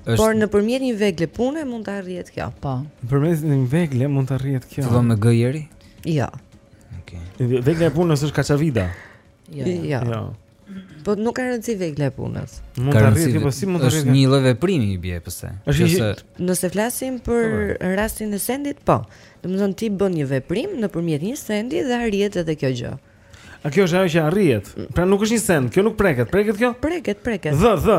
Është... Por nëpërmjet një vegle pune mund të arrihet kjo. Po. Nëpërmjet një vegle mund të arrihet kjo. Fillon me G Jeri? Jo. Okej. Okay. Vegla e punës është kaçavida. Jo. Jo. Ja. Jo. Po nuk ka rëndësi vegla e punës. Mund të arrihet kjo, po si mund të arrihet? Është një lloj veprimi i bie pse. Është një... nëse flasim për po. rastin e sendit, po. Domethënë ti bën një veprim nëpërmjet një sendi dhe arrihet edhe kjo gjë. A kjo është ajo që arrihet? Pra nuk është një send, kjo nuk preket, preket kjo? Preket, preket. Vë, vë.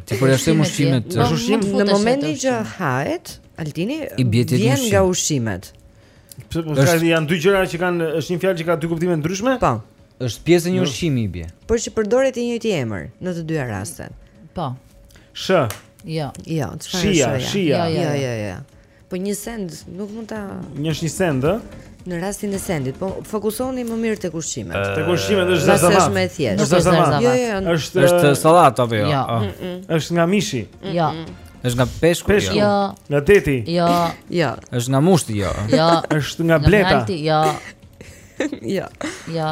Ti përjashtojmë ushqimet. Në ushqim në momentin që hahet, Altini vjen nga ushqimet. Pse po s'ka janë dy gjëra që kanë është një fjalë që ka dy kuptime të ndryshme? Po. Është pjesë e një ushqimi i bie. Por që përdoret i njëjti emër në të dyja rastet. Po. Sh. Jo. Jo, çfarë është? Shia, shia. Jo, jo, jo. Po një send nuk mund ta Një është një send, ë? Në rastin e sendit, po fokusohuni më mirë tek ushqimet. Uh, tek ushqimet është zarzavat. Është më e thjeshtë. Është zarzavat. Jo, jo, jo. Është është sallatë apo jo? Jo. Ah. Është nga mishi. Jo. Është nga peshku, jo. jo. Nga deti. Jo. Jo. Është nga mushti, jo. Jo. Është nga bleta. Nga mjalti, jo. Jo. Jo.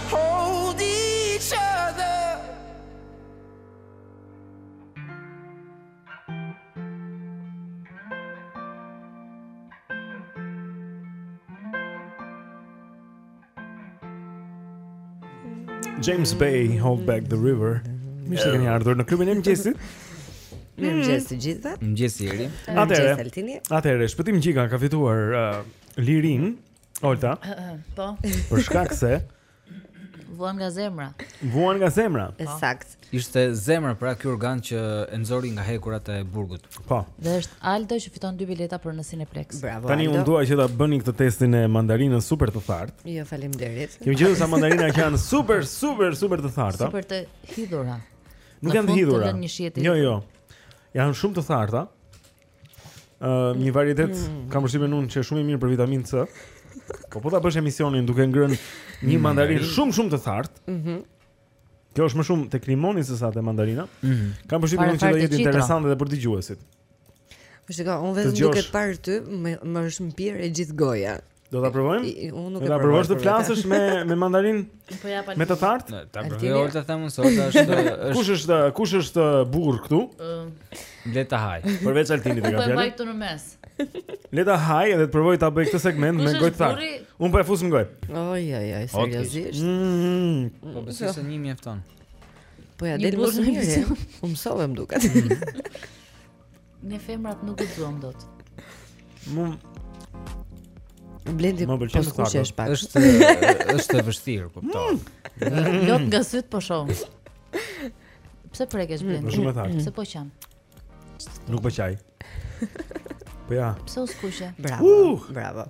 James Bay Hold Back the River. Mirë se keni ardhur në klubin e mëngjesit. Mirë mëngjes të gjithëve. Mëngjes Iri. Atëherë. Atëherë, Shpëtim Gjika ka fituar uh, lirinë Olta. Po. Për shkak se vuan nga zemra. Vuan nga zemra. Po. E saktë. Ishte zemra pra ky organ që e nxori nga hekurat e burgut. Po. Dhe është Aldo që fiton dy bileta për në Cineplex. Bravo. Tani unë dua që ta bëni këtë testin e mandarinës super të thartë. Jo, faleminderit. Kemi gjetur ca mandarina që janë super super super të tharta. Super të hidhura. Nuk janë të hidhura. Jo, jo. Janë shumë të tharta. Uh, një varietet mm. kam përshtypjen unë që është shumë i mirë për vitaminë C. Po po ta bësh emisionin duke ngrënë një mm. mandarinë shumë shumë të thartë. Mhm. Mm Kjo është më shumë tek limoni sesa te mandarina. Mm -hmm. Kam përshtypjen unë që do jetë interesante edhe për dëgjuesit. Po shikoj, unë vetëm duke parë ty, më është mpirë e gjithë goja. Do ta provojmë? Unë nuk e provoj. Do ta provosh të flasësh me me mandarinë? Po ja pa. Me të thartë? Ta provoj edhe të them unë se ata është është Kush është kush është burrë këtu? Le ta haj. Përveç Altinit e kam fjalën. Po vaj këtu në mes. Le ta hajë edhe të provoj ta bëj këtë segment me gojë të thartë. Unë po e fus në gojë. Oj oj oj, seriozisht. Mm-hmm. Po besoj se një mjafton. Po ja del më mirë. Unë sovem duket. Mm-hmm. Ne femrat nuk guxojmë dot. Mum Blendi po skuqesh pak. Është është e vështirë, kupton. Mm. Lot nga sytë po shoh. Pse prekesh mm, Blendi? Shumë e thartë. Pse po qan? Nuk po qaj. Po ja. Pse u skuqe? Bravo. Uh! Bravo.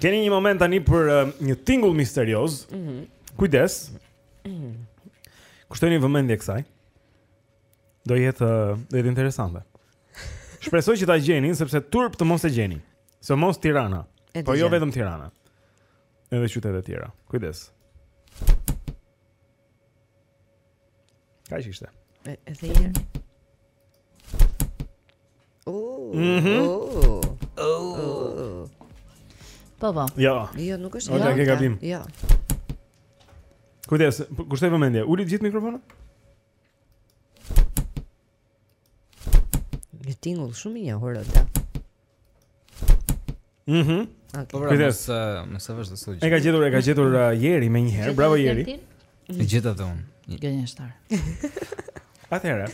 Keni një moment tani për uh, një tingull misterioz. Mm -hmm. Kujdes. Mm -hmm. Kushtojini vëmendje kësaj. Do jetë uh, do jetë interesante. Shpresoj që ta gjeni sepse turp të mos e gjeni. Sidomos Tirana. Po jo vetëm Tirana. Edhe qytetet e tjera. Kujdes. Kaq ishte e E se jenë mhm. Po po Jo Jo nuk është Okej ke gabim Jo Kujdes, kushtoji vëmendje Uli gjithë mikrofonët? Një tingull shumë i njohur ata. Mhm. Mm okay. Po vërtet, më sa vazhdo sot. E ka gjetur, e ka gjetur uh, Jeri menjëherë. Bravo Jeri. E gjeta dhe unë. Një gënjeshtar. Atëherë.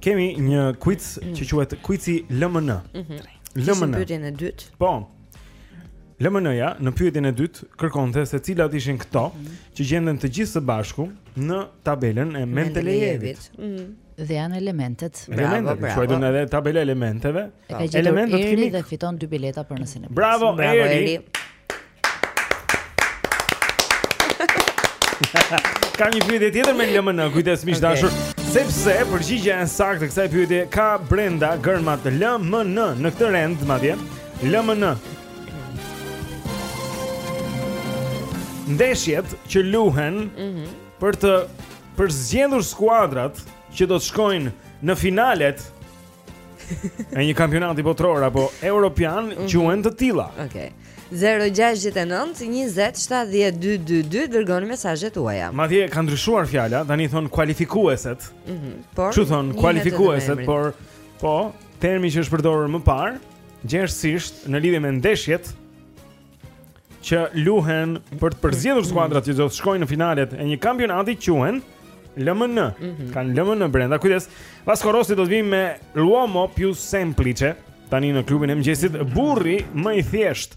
Kemi një quiz që quhet Quizi LMN. Mhm. Mm LMN. Pyetjen e dytë. Po. LMN-ja në pyetjen e dytë kërkonte se cilat ishin këto mhm. që gjenden të gjithë së bashku në tabelën e Mendelejevit. Mhm. Dhe janë elementet. Bravo, bravo. Quhet edhe tabela e elementeve. Elementet kimike dhe fiton dy bileta për në sinema. Bravo, bravo Eri. Ka një pyetje tjetër me LMN, kujdes miq të dashur. Sepse përgjigja e saktë e kësaj pyetje ka brenda gërmat LMN në këtë rend, madje. LMN Ndeshjet që luhen mm -hmm. për të përzgjedhur skuadrat që do të shkojnë në finalet e një kampionati botëror apo europian mm -hmm. quhen të tilla. Okej. Okay. 0-6-9-27-12-2 Dërgoni mesazhet tuaja Madje ka ndryshuar fjala Tani thonë kualifikueset mm -hmm. Që thonë kualifikueset Por Po Termi që është përdorur më parë gjerësisht në lidhje me ndeshjet që luhen për të përzgjedhur skuadrat që do të shkojnë në finalet e një kampionati quhen LMN. Mm -hmm. Kanë LMN brenda. Kujdes. Vasco Rossi do të vijë me L'uomo più semplice tani në klubin e mëngjesit, burri më i thjesht.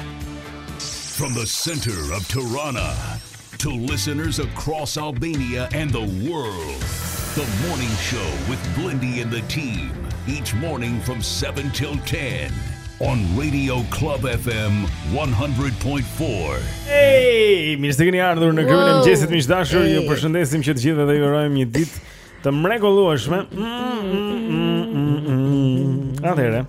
From the center of Tirana to listeners across Albania and the world. The morning show with Blendi and the team each morning from 7 till 10 on Radio Club FM 100.4. Hey, mirë se keni ardhur në klubin e mëngjesit miq të dashur. Ju përshëndesim që të gjithëve dhe ju urojmë një ditë të mrekullueshme. Mm, mm, mm, Atëherë,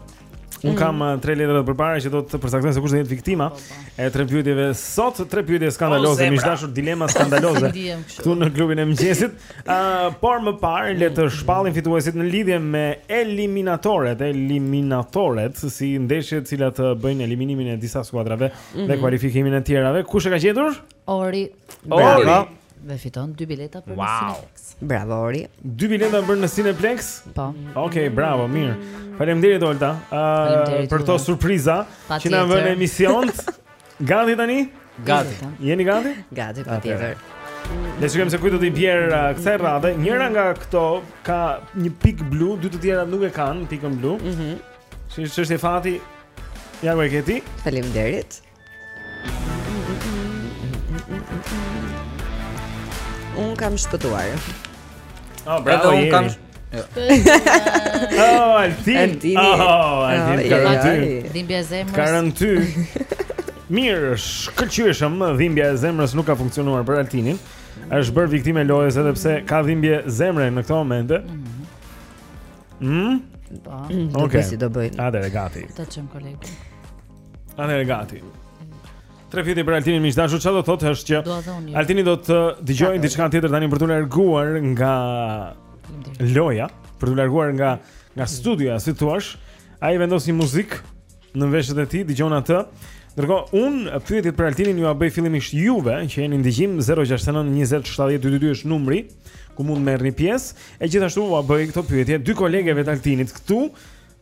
Unë mm. kam eh, tre letra këtu përpara që do të përcaktojnë se kush do të jetë viktima po, po. e tre pyetjeve sot, tre pyetje skandaloze, miq të dashur dilema skandaloze. Këtu në klubin e mëngjesit. Ë, ah, por më parë le të shpallim fituesit në lidhje me eliminatoret, eliminatoret si ndeshje të cilat eh, bëjnë eliminimin e disa skuadrave dhe mhm. kualifikimin e të tjerave. Kush e ka gjetur? Ori. Ori. Dhe fiton dy bileta për wow. në Cineplex. Bravo Ori. Dy bileta për në Cineplex? Po. Okej, okay, bravo, mirë. Faleminderit Olta. Uh, për këto surpriza që na vë në emision. Gati tani? Gati. Jeni gati? Gati, patjetër. Ne shikojmë se kujt do t'i bjerë uh, këtë radhë. Njëra nga këto ka një pikë blu, dy të tjera nuk e kanë pikën blu. Mhm. Mm Ç'është fati? Ja ku e ke ti? Faleminderit. Unë kam shpëtuar. Oh, bravo, unë kam shpëtuar. Oh, Altin. Altin. Oh, Altin të ka rënë ty. Dhimbja e zemrës. Të ka rënë ty. Mirë, shkëlqyeshëm, dhimbja e zemrës nuk ka funksionuar për Altinin. Është bërë viktimë e lojës edhe pse ka dhimbje zemre në këtë moment. Mhm. Mm? Po. Mm, okay. Do bëj. Atëherë gati. Të çojmë kolegun. Atëherë gati. Tre fiti për Altinin miq të dashur, çfarë do të thotë është që Altini do të dëgjojë diçka tjetër tani për të larguar nga loja, për të larguar nga nga studioja, si thua? Ai vendos një muzikë në veshët e tij, dëgjon atë. Ndërkohë un pyetjet për Altinin jua bëj fillimisht juve që jeni në dëgjim 069 20 70 222 është numri ku mund të merrni pjesë e gjithashtu ua bëj këto pyetje dy kolegeve të Altinit këtu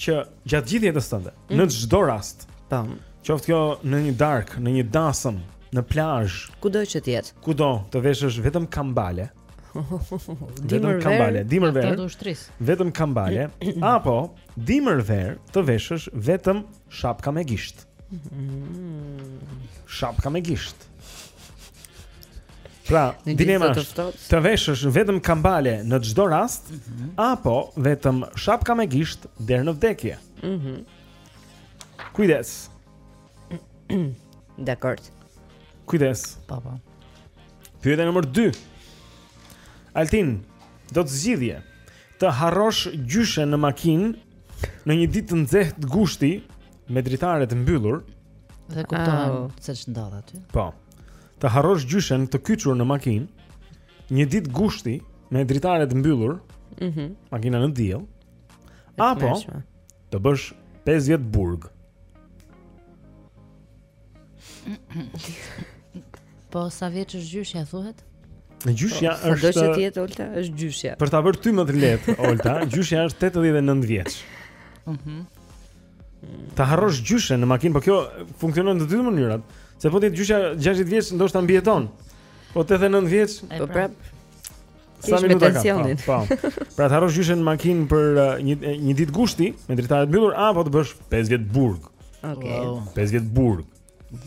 që gjatë gjithë jetës tënde, mm. në çdo rast. Tam. Po. Qoftë kjo në një darkë, në një dasëm, në plazh, kudo që të jetë. Kudo, të veshësh vetëm kambale. vetëm kambale, dimër verë. Vetëm kambale apo dimër verë të veshësh vetëm shapka me gisht. Mm. Shapka me gisht. Pra, dilema është të veshësh vetëm kambale në çdo rast mm -hmm. apo vetëm shapka me gisht deri në vdekje. Mhm. Mm Kujdes. Dakord. Kujdes. Po po. Pyetja nr. 2. Altin, do të zgjidhje të harrosh gjyshen në makinë në një ditë të nxehtë gushti me dritare të mbyllura. Dhe kuptohet oh. se ç'ndodh aty. Po. Të harrosh gjyshen të kyçur në makinë. Një ditë gushti me dritare të mbyllura. Mhm. Mm makina në diell. Apo të bësh 50 burg. Po sa vjeç është gjyshja thuhet? Në gjyshja po, është. Do të jetë Olta, është gjyshja. Për ta bërë ty më të lehtë, Olta, gjyshja është 89 vjeç. Mhm. Ta harrosh gjyshen në makinë, por kjo funksionon në dy mënyra. Se po të jetë gjyshja 60 vjeç ndoshta mbijeton. Po 89 vjeç, po prap. Sa me tensionin. Po. Pra të harrosh gjyshen në makinë për uh, një një ditë gushti me dritaret mbyllur apo të bësh 5 vjet burg. Okej. Okay. 5 vjet burg.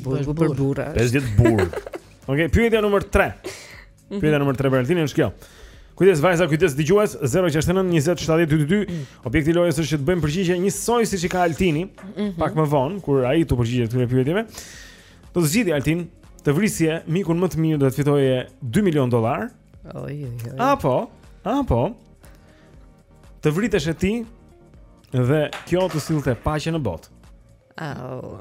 Burg për burra. 5 vjet burg. Okej, okay, pyetja numër 3. Mhm. Pyetja numër 3 për Altinin është kjo. Kujdes vajza, kujdes dëgjues 069 20 70 222. Objekti i lojës është që të bëjmë përgjigje njësoj siç i ka Altini, mm -hmm. pak më vonë kur ai t'u përgjigjet këtyre pyetjeve. Do të zgjidhje Altin të vrisje mikun më të mirë dhe të fitoje 2 milion dollar. Oj, oj, oj. Apo, apo të vriteshe ti dhe kjo të sillte paqe në botë. Au.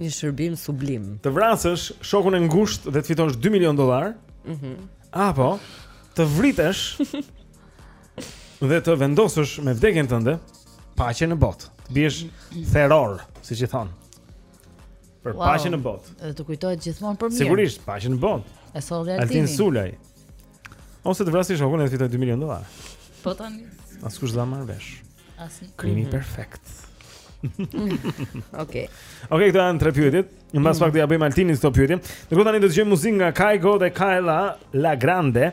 Një shërbim sublim. Të vrasësh shokun e ngushtë dhe të fitosh 2 milion dollar. Mhm. Mm apo të vritesh dhe të vendosësh me vdekjen tënde paqe në botë. Të biesh theror, siç i thonë. Për paqen në botë. Dhe të kujtohet gjithmonë për mirë. Sigurisht, paqen në botë. E solli Altini. Altin Sulaj. Ose të vrasësh shokun e të fitosh 2 milionë dollarë. Po tani. Askush s'do ta marrë vesh. Asnjë. Krimi mm -hmm. perfekt. Okej. Okej, këto janë tre pyetjet. Ne mbas pak do t'ia bëjmë Altinit këto pyetje. Do të tani do të dëgjojmë muzikë nga Kygo dhe Kyla La Grange.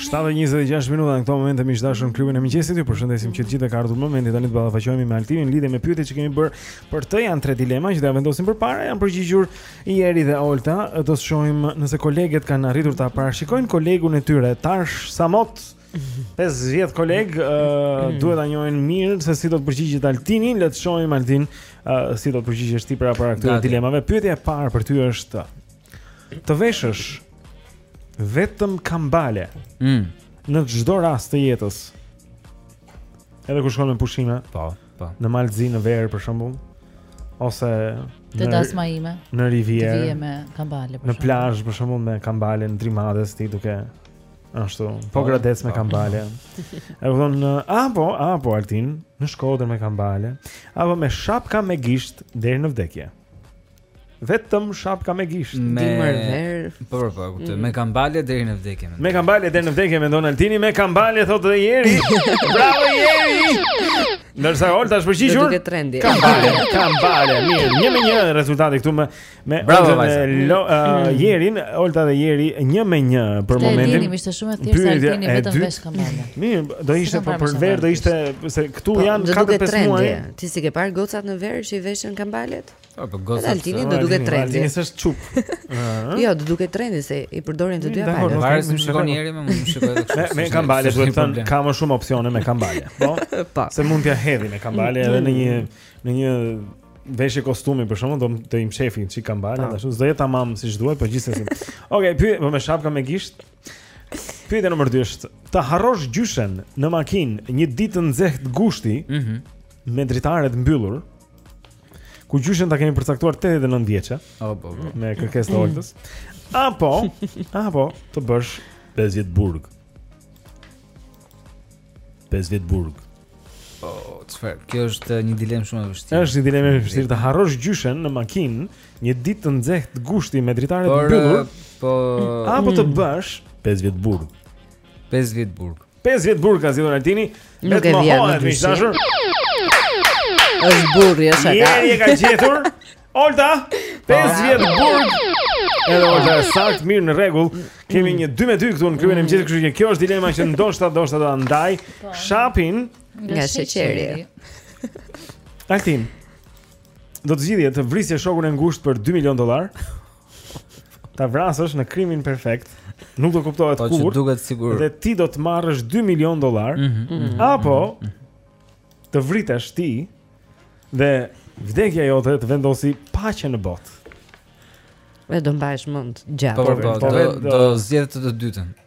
7:26 minuta në këto momente miq të dashur në klubin e mëngjesit. Ju përshëndesim që të gjithë e ka ardhur momenti tani të ballafaqohemi me Altinin në lidhje me pyetjet që kemi bërë për të janë tre dilema që do t'ia vendosim përpara. Janë përgjigjur Jeri dhe Olta. Do të shohim nëse kolegët kanë arritur ta parashikojnë kolegun e tyre tash sa mot. 5 vjet koleg, uh, duhet ta njohin mirë se si do të përgjigjet Altini, le të shohim Altin uh, si do të përgjigjesh ti pra para këtyre dilemave. Pyetja e parë për ty është Të veshësh vetëm kambale. Mm. Në çdo rast të jetës. Edhe kur shkon në pushime, po, po. Në Malzi në verë për shembull, ose te dasma ime. Në rivierë. Të vije me kambale për shembull. Në plazh për shembull me kambale në Drimadhes ti duke ashtu, po, po gradec me po. kambale. E kupton, apo, apo Altin, në Shkodër me kambale, apo me shapka me gisht deri në vdekje. Vetëm shapka me gisht. Në dimër verë. Po po, po kuptoj. Mm. Me kambale deri në vdekje. Me kambale deri në vdekje mendon Altini, me kambale thotë dhe Jeri. Bravo Jeri. Ndërsa Olta është përgjigjur. Dukesh trendi. Kambale, kambale. Mirë, një me një rezultati këtu me me Bravo, Olta uh, Jerin, Olta dhe Jeri një me një për momentin. Ne dinim ishte shumë e thjeshtë se Altini vetëm vesh kambale. Mirë, do ishte po për verë, do ishte se këtu po, janë 4-5 muaj. Ti s'i ke parë gocat në verë që i veshin kambalet? Po, po gocat. Altini do duket trendi. Altini s'është çup. Jo, do duket trendi se i përdorin të dyja palët. Po, varet se shikon njeri më, më shikoj edhe kështu. Me kambale duhet të thënë ka më shumë opsione me kambale. Po. Po. Se mund t'ia hedhin me kambale edhe në një në një veshje kostumi për shkakun do t'i mshefin çik kambale, po. ashtu s'do jetë tamam siç duhet, por gjithsesi. Okej, pyet, po me shapka me gisht. Pyetja nr. 2 është: Të harrosh gjyshen në makinë një ditë të nxehtë gushti? Mhm. Mm me dritaret mbyllur, ku gjyshen ta kemi përcaktuar 89 vjeçe. Oh, po, po. Me kërkesë të Oltës. Apo, apo të bësh 5 vjet burg. 5 vjet burg. Po, çfarë? Kjo është eh, një dilemë shumë e vështirë. Është një dilemë e vështirë të harrosh gjyshen në makinë një ditë të nxehtë gushti me dritare të mbyllur. Eh, po, apo të bësh 5 vjet burg. 5 vjet burg. 5 vjet burg ka zgjedhur Altini. Nuk e di. Është burrë, është ata. Njëri e ka gjetur. Olta, 5 vjet burg. Edhe Olta është sakt mirë në rregull. Kemi një 2 me 2 këtu në klubin e mëngjesit, kështu që kjo është dilema që ndoshta ndoshta do t'i ndajë. Po. Shapin nga sheqeri. Altin. Do të zgjidhje të vrisje shokun e ngushtë për 2 milion dollarë Ta vrasësh në krimin perfekt, nuk do kuptohet po, kurrë. Po duket sigur. Dhe ti do të marrësh 2 milion dollarë. Mm -hmm, mm -hmm, apo mm -hmm. të vritesh ti dhe vdekja jote të vendosë paqe në botë. Dhe do mbahesh mend gjatë. Po, po, po, po do do zgjedhë të dytën.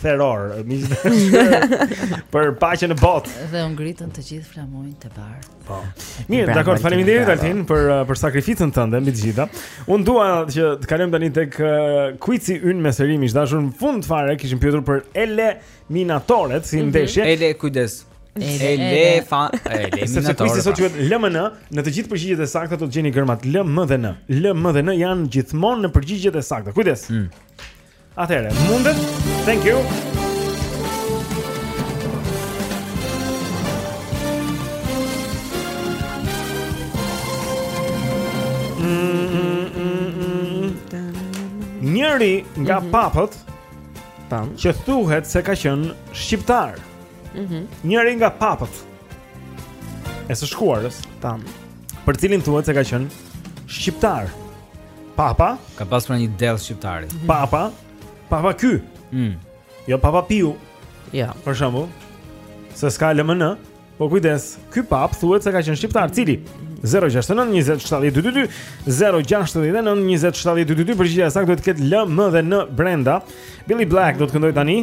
Theror, miq të dashur. Për paqen në botë. Dhe u ngritën të gjithë flamujt të bardhë. Po. Mirë, dakor, faleminderit Altin për uh, për sakrificën tënde mbi të gjitha. Unë dua që të kalojmë tani tek kuici uh, ynë me seri miq të dashur. Në fund fare kishim pyetur për eliminatoret si mhm. ndeshje. Mm -hmm. Ele kujdes. Ele fa ele Sepse kuici sot quhet LMN, në të gjithë përgjigjet e sakta do të gjeni gërmat LM dhe N. LM dhe N janë gjithmonë në përgjigjet e sakta. Kujdes. Mm. Atëherë, mundet? Thank you. Njëri nga mhm. papët Tam. që thuhet se ka qenë shqiptar. Mhm. Mm Njëri nga papët e së shkuarës, tam, për cilin thuhet se ka qenë shqiptar. Papa ka pasur një dell shqiptari. Mm. Papa, papa ky. Mm. Jo papa piu. Ja. Jo. Për shembull, se s'ka LMN, po kujdes, ky papë thuhet se ka qenë shqiptar, cili 069 20 70 222 069 20 70 222 përgjigja e saktë duhet të ketë LM dhe N brenda. Billy Black do të këndojë tani.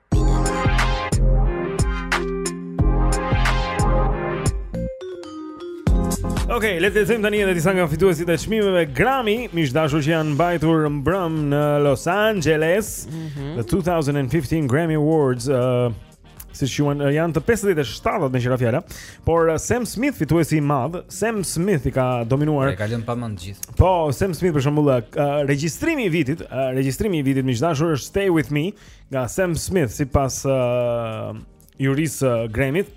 Ok, le t'i lexojmë tani edhe disa nga fituesit e çmimeve Grammy, miq të dashur që janë mbajtur mbrëm në Los Angeles, mm -hmm. the 2015 Grammy Awards, uh, siç quhen uh, janë të 57-tat, meqë ra fjala, por uh, Sam Smith fituesi i madh, Sam Smith i ka dominuar. E ka lënë pa mend të gjithë. Po, Sam Smith për shembull, uh, regjistrimi i vitit, uh, regjistrimi i vitit miq të dashur është Stay With Me, Nga Sam Smith sipas uh, jurisë së Grammyt,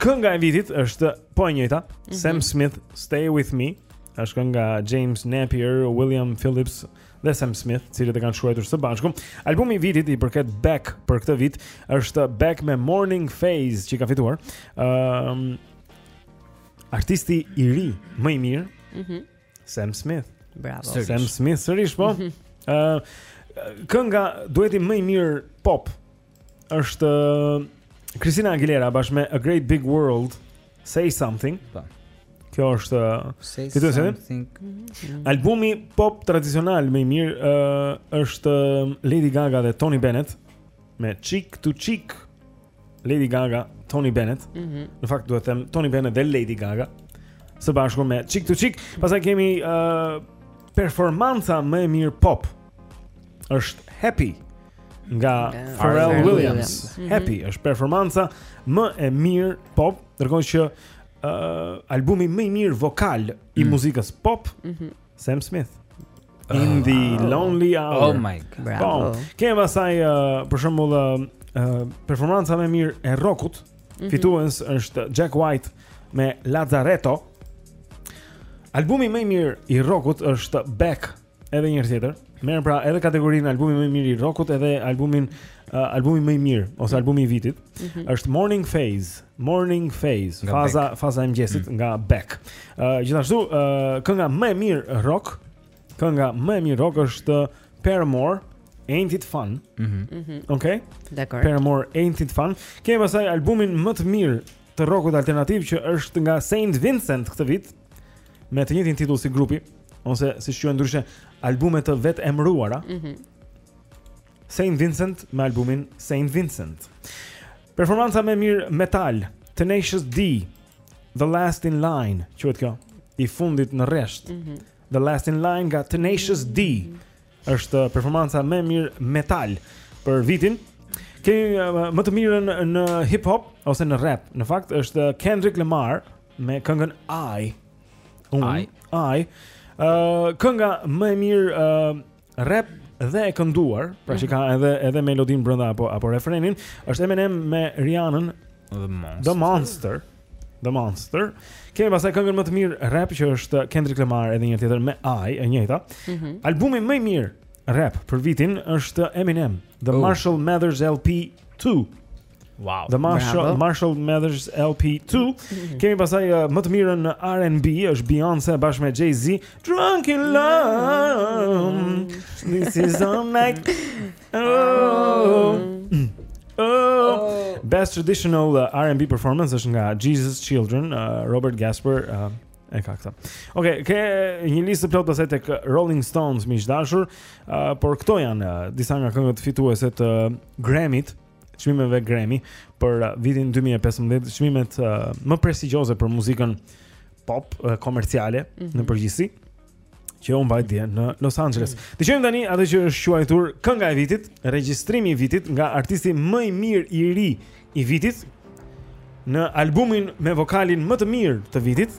kënga e vitit është po e njëjta, mm -hmm. Sam Smith Stay With Me, është këngë nga James Napier, William Phillips dhe Sam Smith, të cilët e kanë shkruar së bashku. Albumi i vitit i përket Beck, për këtë vit është Beck me Morning Phase që ka fituar. Ëm um, artisti i ri më i mirë. Mhm. Mm Sam Smith. Bravo. Sërish. Sam Smith sërish po. Mhm. Ë uh, kënga duet më i mirë pop është Christina Aguilera bashkë me A Great Big World Say Something. Po. Kjo është Say Something. Mhm. Albumi pop tradicional më i mirë uh, është Lady Gaga dhe Tony Bennett me Cheek to Cheek. Lady Gaga, Tony Bennett. Mm -hmm. Në fakt duhet të them Tony Bennett dhe Lady Gaga së bashku me Cheek to Cheek. Pastaj kemi uh, performanca më e mirë pop. Është Happy nga yeah. Pharrell Williams. Williams. Mm -hmm. Happy është performanca më e mirë pop, ndërkohë që uh, albumi më i mirë vokal i mm. muzikës pop mm -hmm. Sam Smith. Ah. In the lonely hour. Oh my god. Bravo. Po, kemi pastaj uh, për shembull uh, uh, performanca më e mirë e rockut. Mm -hmm. Fitues është Jack White me Lazaretto. Albumi më i mirë i rockut është Beck, edhe një herë tjetër. Merr pra edhe kategorinë albumi më i mirë i rockut edhe albumin uh, albumi më i mirë ose albumi i vitit. Mm -hmm. Është Morning Phase. Morning Phase, nga Beck, faza e mëngjesit mm. nga Beck. Uh, gjithashtu uh, kënga më e mirë rock, kënga më e mirë rock është Paramore Ain't It Fun. Mhm. Mm mm -hmm. Okej. Okay? Dakor. Paramore Ain't It Fun. Kemi pastaj albumin më të mirë të rockut alternativ që është nga Saint Vincent këtë vit me të njëjtin titull si grupi ose siç quhen ndryshe albume të vetemëruara. Mhm. Mm Saint Vincent me albumin Saint Vincent. Performanca më e mirë metal, Tenacious D, The Last in Line, quhet kjo, i fundit në rresht. Mm -hmm. The Last in Line nga Tenacious D mm -hmm. është performanca më e mirë metal për vitin. Kemi uh, më të mirën në hip hop ose në rap, në fakt është Kendrick Lamar me këngën I. Unë, I. I. Uh, kënga më e mirë uh, rap dhe e kënduar, pra që mhm. ka edhe edhe melodinë brenda apo apo refrenin, është Eminem me Rihanna The Monster. The Monster. The Monster. Kemi pastaj këngën më të mirë rap që është Kendrick Lamar edhe një tjetër me I, e njëjta. Mm -hmm. Albumi më i mirë rap për vitin është Eminem, The oh. Marshall Mathers LP 2. Wow. The Marshall, Marshall Mathers LP2. Mm -hmm. Kemi pastaj uh, më të mirën në R&B, është Beyoncé bashkë me Jay-Z. Drunk in love. This is all night. Oh. Mm. Oh. oh. Best traditional uh, R&B performance është nga Jesus Children, uh, Robert Glasper, uh, e ka këta. Ok, ke një listë plot pastaj tek Rolling Stones, miq të dashur, uh, por këto janë uh, disa nga këngët fituese të uh, Grammy-t, çmimeve Grammy për vitin 2015, çmimet uh, më prestigjioze për muzikën pop uh, komerciale mm -hmm. në mhm. përgjithësi që u mbajt dje në Los Angeles. Mm. Dëgjojmë tani atë që është quajtur kënga e vitit, regjistrimi i vitit nga artisti më i mirë i ri i vitit në albumin me vokalin më të mirë të vitit.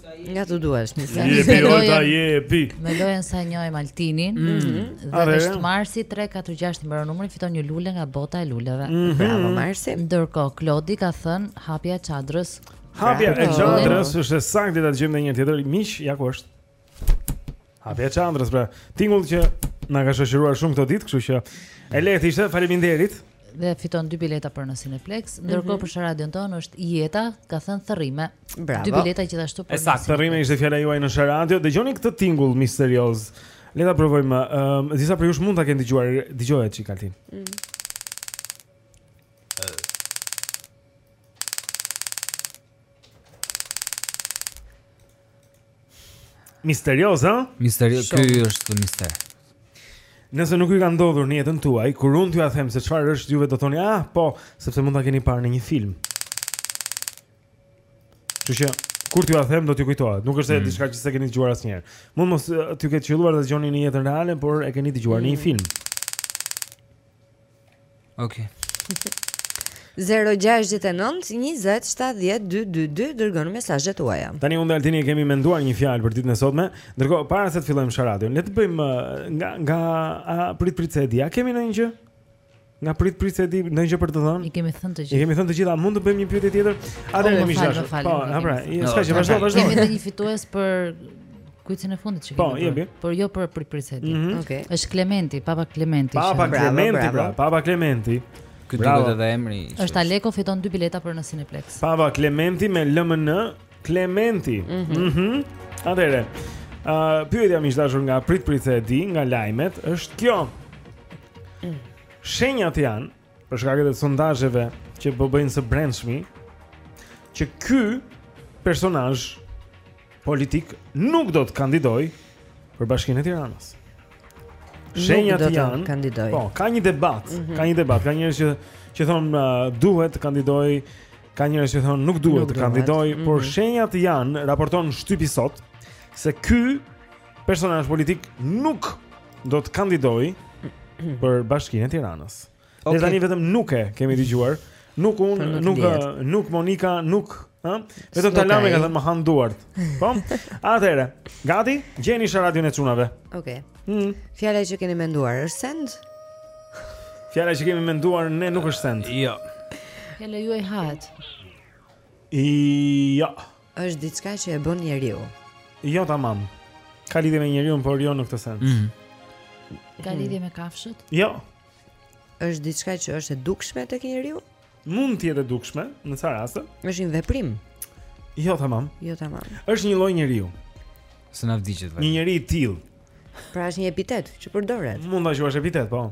Nga të duash, një sënë një sënë lojën Je e pi Me lojën sa e njohim Altinin mm -hmm. Dhe dhe është Marsi 346 numri fiton një lule nga bota e luleve mm -hmm. Bravo Marsi Ndërkohë, Klodi ka thënë hapja e çadrës Hapja e çadrës është e saktë ta dëgjojmë dhe një tjetër Miq, ja ku është Hapja e çadrës pra, tingull që na ka shoqëruar shumë këto ditë, kështu që e lehtë ishte, faleminderit. Dhe fiton dy bileta për në Cineplex. Mhm. Ndërkohë mm -hmm. për sharadion tonë është Jeta, ka thënë thërrime. Bravo. Dy bileta gjithashtu për. E saktë, thërrime ishte fjala juaj në sharadio. Dëgjoni këtë tingull misterioz. Le ta provojmë. Ëm, uh, disa prej jush mund ta kenë dëgjuar, dëgjoje një çik Altin. Mm -hmm. Misterioz, ha? Misterioz, ky është mister. Nëse nuk ju ka ndodhur në jetën tuaj, kur unë t'jua them se çfarë është, juve do thoni, "Ah, po, sepse mund ta keni parë në një film." Kështu që kur t'jua them do t'ju kujtohet. Nuk është se mm. diçka që s'e keni dëgjuar asnjëherë. Mund mos t'ju ketë qëlluar ta dëgjoni në jetën reale, por e keni dëgjuar mm. në një mm. film. Ok. 0-6-9-27-12-2 Dërgoni mesazhet tuaja Tani unë dhe Altini kemi menduar një fjalë për ditën e sotme Ndërkohë, para se të fillojmë sharadion Le të bëjmë uh, nga, nga a, prit prit se e di A kemi ndonjë gjë? Nga prit prit se e di ndonjë gjë për të thënë? I kemi thënë të gjitha I kemi thënë të gjitha A mund të bëjmë një pyetje tjetër? A dhe e miq të dashur Po, a pra, s'ka gjë vazhdo, vazhdo Kemi dhe një fitues për Kuizin e fundit që po, kemi. Po, jepi. Por jo për për presetin. Mm -hmm. Okej. Okay. Është Klementi, Papa Klementi. Papa Klementi, pra, Papa Klementi. Ky duhet edhe emri. Është Aleko fiton dy bileta për në Cineplex. Papa Klementi me LMN Klementi. Mhm. Mm mhm. Mm Atëre. Ë, uh, pyetja më e dashur nga Prit prit se e di, nga lajmet, është kjo. Mm. Shenjat janë Për shkak të sondazheve që po bëjnë së brendshmi, që ky personazh politik nuk do të kandidojë për Bashkinë e Tiranës. Shenjat janë kandidojë. Po, ka një debat, mm -hmm. ka një debat, ka njerëz që që thon uh, duhet të kandidojë, ka njerëz që thon nuk duhet nuk të kandidojë, mm -hmm. por mhm. shenjat janë, raporton shtypi sot se ky personazh politik nuk do të kandidojë për Bashkinë e Tiranës. Okay. Ne tani vetëm nuk e kemi dëgjuar, nuk un, nuk nuk, nuk Monika, nuk, ë? Vetëm ta lamë ka më hanë duart. Po? Atëre, gati? Gjeni sharadën e çunave. Okej. Okay. Mm. Fjala që keni menduar është send? Fjala që kemi menduar ne nuk është send. Jo. Fjala juaj hahet. I jo. Ja. Është diçka që e bën njeriu. Jo tamam. Ka lidhje me njeriun, por jo në këtë sens. Mm -hmm. Ka lidhje me kafshët? Jo. Është diçka që është e dukshme tek njeriu? Mund të jetë e dukshme në ca raste. Është një veprim. Jo tamam. Jo tamam. Është një lloj njeriu. Se na vdiqët vetë. Një njeri i tillë. Pra është një epitet që përdoret. Mund ta quash epitet, po.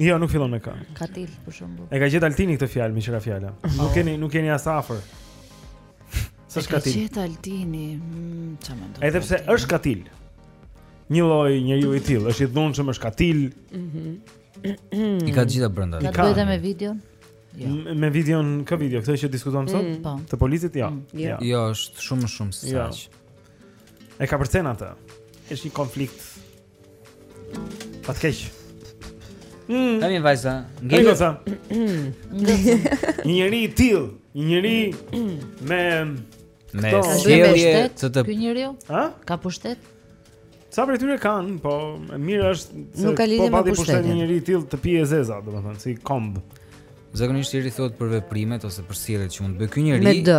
Jo, nuk fillon me k. Katil për shembull. E ka gjetë Altini këtë fjalë, m'u qëra fjala. Oh. Nuk jeni nuk jeni as afër. Sa është Katil? Gjetë Altini, mm, çfarë mendon? Edhe pse është Katil. Një lloj njeriu i tillë, është i dhunshëm, është Katil. Mhm. I ka gjitha brenda. Ka të bëjë me videon? Jo. Me videon, kë video, këtë që diskutuam sot? Mm, po. Të policit, jo. Mm, jo. jo, është shumë shumë skaj. Jo. E ka përcen atë. Është një konflikt Pas keq. Mm. Tani vajza, ngel. Vajza. Një njeri i tillë, një njeri me me sjellje të të Ky njeriu? Ë? Ka pushtet? Ca prej tyre kanë, po e mirë është se Nuk ka po pati pushtet një njeri i tillë të pi e zeza, domethënë si komb. Zakonisht i thuhet për veprimet ose për sjelljet që mund të bëjë ky njeri. Me D.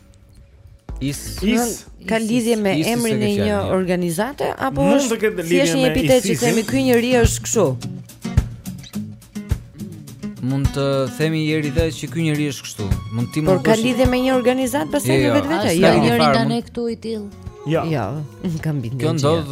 Is. Is. Ka lidhje me emrin e një organizate apo është? Mund të ketë lidhje me. Si është një epitet që themi ky njeri është kështu? Mund të themi edhe që ky njeri është kështu. Mund të mund të. Por ka lidhje me një organizatë pastaj jo, jo. vetë vetë. Është njëri nga ne këtu i tillë. Jo. Jo, jam i bindur. Kjo ndodh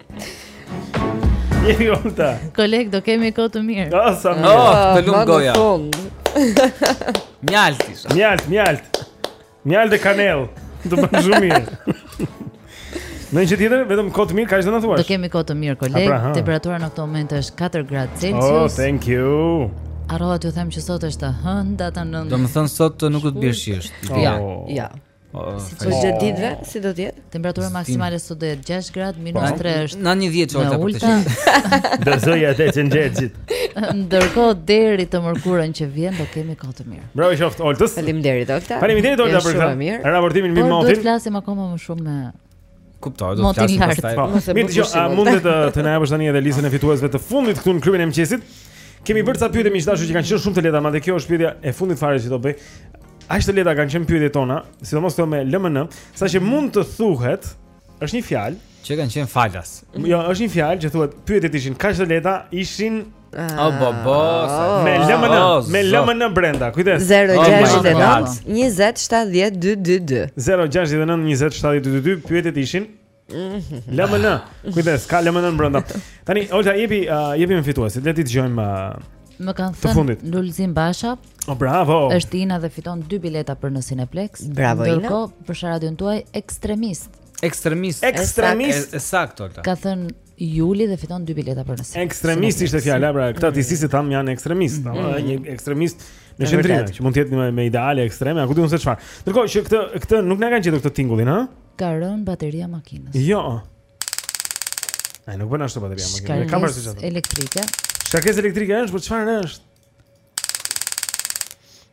Jepi Olta. Koleg do kemi kohë të mirë. Ah, sa mirë. Oh, të lum goja. Mjalt isha. Mjalt, mjalt. Mjalt e kanell. Do bën shumë mirë. Në një tjetër, vetëm kohë të mirë, kaq do na thuash. Do kemi kohë të mirë, koleg. Pra, Temperatura në këtë moment është 4 gradë Celsius. Oh, thank you. Harrova t'ju them që sot është hënda të nëndë. Do më thënë sot nuk do të bjerë shi. Ja, ja. Po gjatë ditëve, si do të jetë? Temperatura maksimale sot do jetë 6 gradë, po, minus 3 është. Na një 10 çorta për të. Do zojë atë që ngjexhit. Ndërkohë deri të mërkurën që vjen do kemi kohë të mirë. Bravo qoftë Oltës. Faleminderit Olta. Faleminderit Olta për këtë. Raportimin për motin. Do të flasim akoma më shumë me Kuptoj, do të flasim pastaj. Po, Mirë, jo, a mund të na japësh tani edhe listën e fituesve të fundit këtu në klubin e mëngjesit? Kemi bërë ca pyetje miq të dashur që kanë qenë shumë të lehta, madje kjo është pyetja e fundit fare që do bëj. Aq të lehta kanë qenë pyetjet tona, sidomos këto me LMN, saqë mund të thuhet, është një fjalë që kanë qenë falas. Jo, është një fjalë që thuhet pyetjet ishin kaq të lehta, ishin O bo bo Me LMN Me LMN brenda Kujdes 0-6-9 20-7-10-2-2-2 0-6-9 20-7-10-2-2-2 Pyetjet ishin LMN Kujdes Ka LMN-në brenda Tani Olta jepi uh, Jepi me fituesit Le t'i gjojmë uh, Më kanë thënë Lulzim Basha O bravo është Ina dhe fiton 2 bileta për në Cineplex Bravo Ina Ndërkohë për sharadën tuaj Ekstremist Ekstremist Ekstremist E saktë Olta Ka thënë Juli dhe fiton dy bileta për në Ekstremist ishte fjala, pra këta të ISIS-it thamë janë ekstremist, mm. apo një ekstremist në qëndrim që mund të jetë me ideale ekstreme, apo di unë se çfarë. Ndërkohë që këtë këtë nuk na kanë gjetur këtë tingullin, ha? Ka rënë bateria makinës. Jo. Ai nuk bën ashtu bateria makinës. Ka marrë siç ato. Elektrike. Shkarkesë elektrike është, por çfarë është?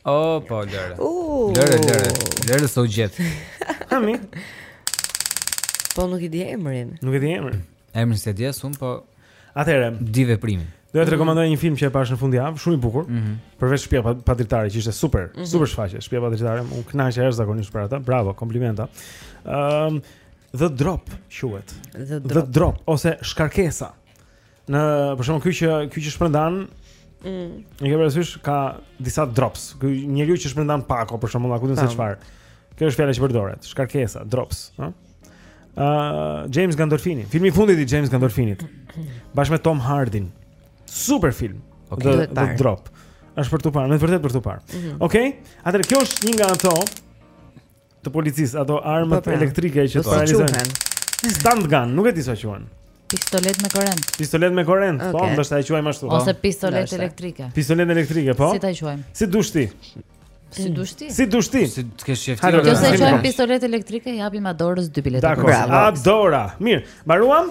O, oh, po, lërë. Uh. Lërë, lërë. Lërë se u gjet. Hami. Po, nuk i di emrin. Nuk i di emrin. Emrin se di as unë, po... Atëherë. Di veprimin. Do të rekomandoja një film që e pashë në fundjavë, shumë i bukur. Mm -hmm. Përveç shpia pa, pa dritare që ishte super, mm -hmm. super shfaqje. Shpia pa dritare, u kënaqa jashtëzakonisht për ata. Bravo, komplimenta. Ëm um, The Drop quhet. The, The Drop ose Shkarkesa. Në, për shkak se ky që ky që shpërndan Mm. Në ke parasysh ka disa drops Ky njeriu që shpërndan pako për shembull a ku di unë se çfarë Kjo është fjala që përdoret Shkarkesa, drops uh, James Gandolfini Filmi i fundit i James Gandolfinit Bashkë me Tom Hardin Super film okay. The, the Drop është për t'u parë, me të vërtetë për t'u parë. Mm -hmm. Okej. Okay? Atëherë kjo është një nga ato të policisë, ato armët po, pra, elektrike që të paralizojnë. Stun gun, nuk e di se si quhen. Pistoletë me korrent. Pistoletë me korrent, po, okay. po, ndoshta e quajmë ashtu. Ose pistoletë elektrike. Pistoletë elektrike, po. Si ta quajmë? Si dush ti? Si dush ti? Si dush ti? Si të kesh qejf ti. Po e quajmë pistoletë elektrike, i japim Adorës dy bileta. Dakord. Adora. Mirë, mbaruam?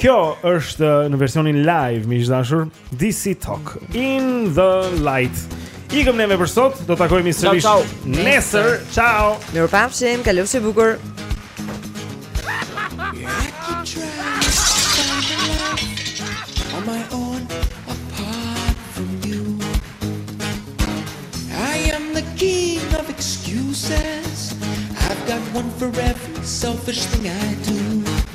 Kjo është në versionin live, miq të dashur, DC Talk in the light. Ikëm neve për sot, do takohemi sërish nesër. Ciao. Mirupafshim, kalofshi bukur. I've got one for every selfish thing I do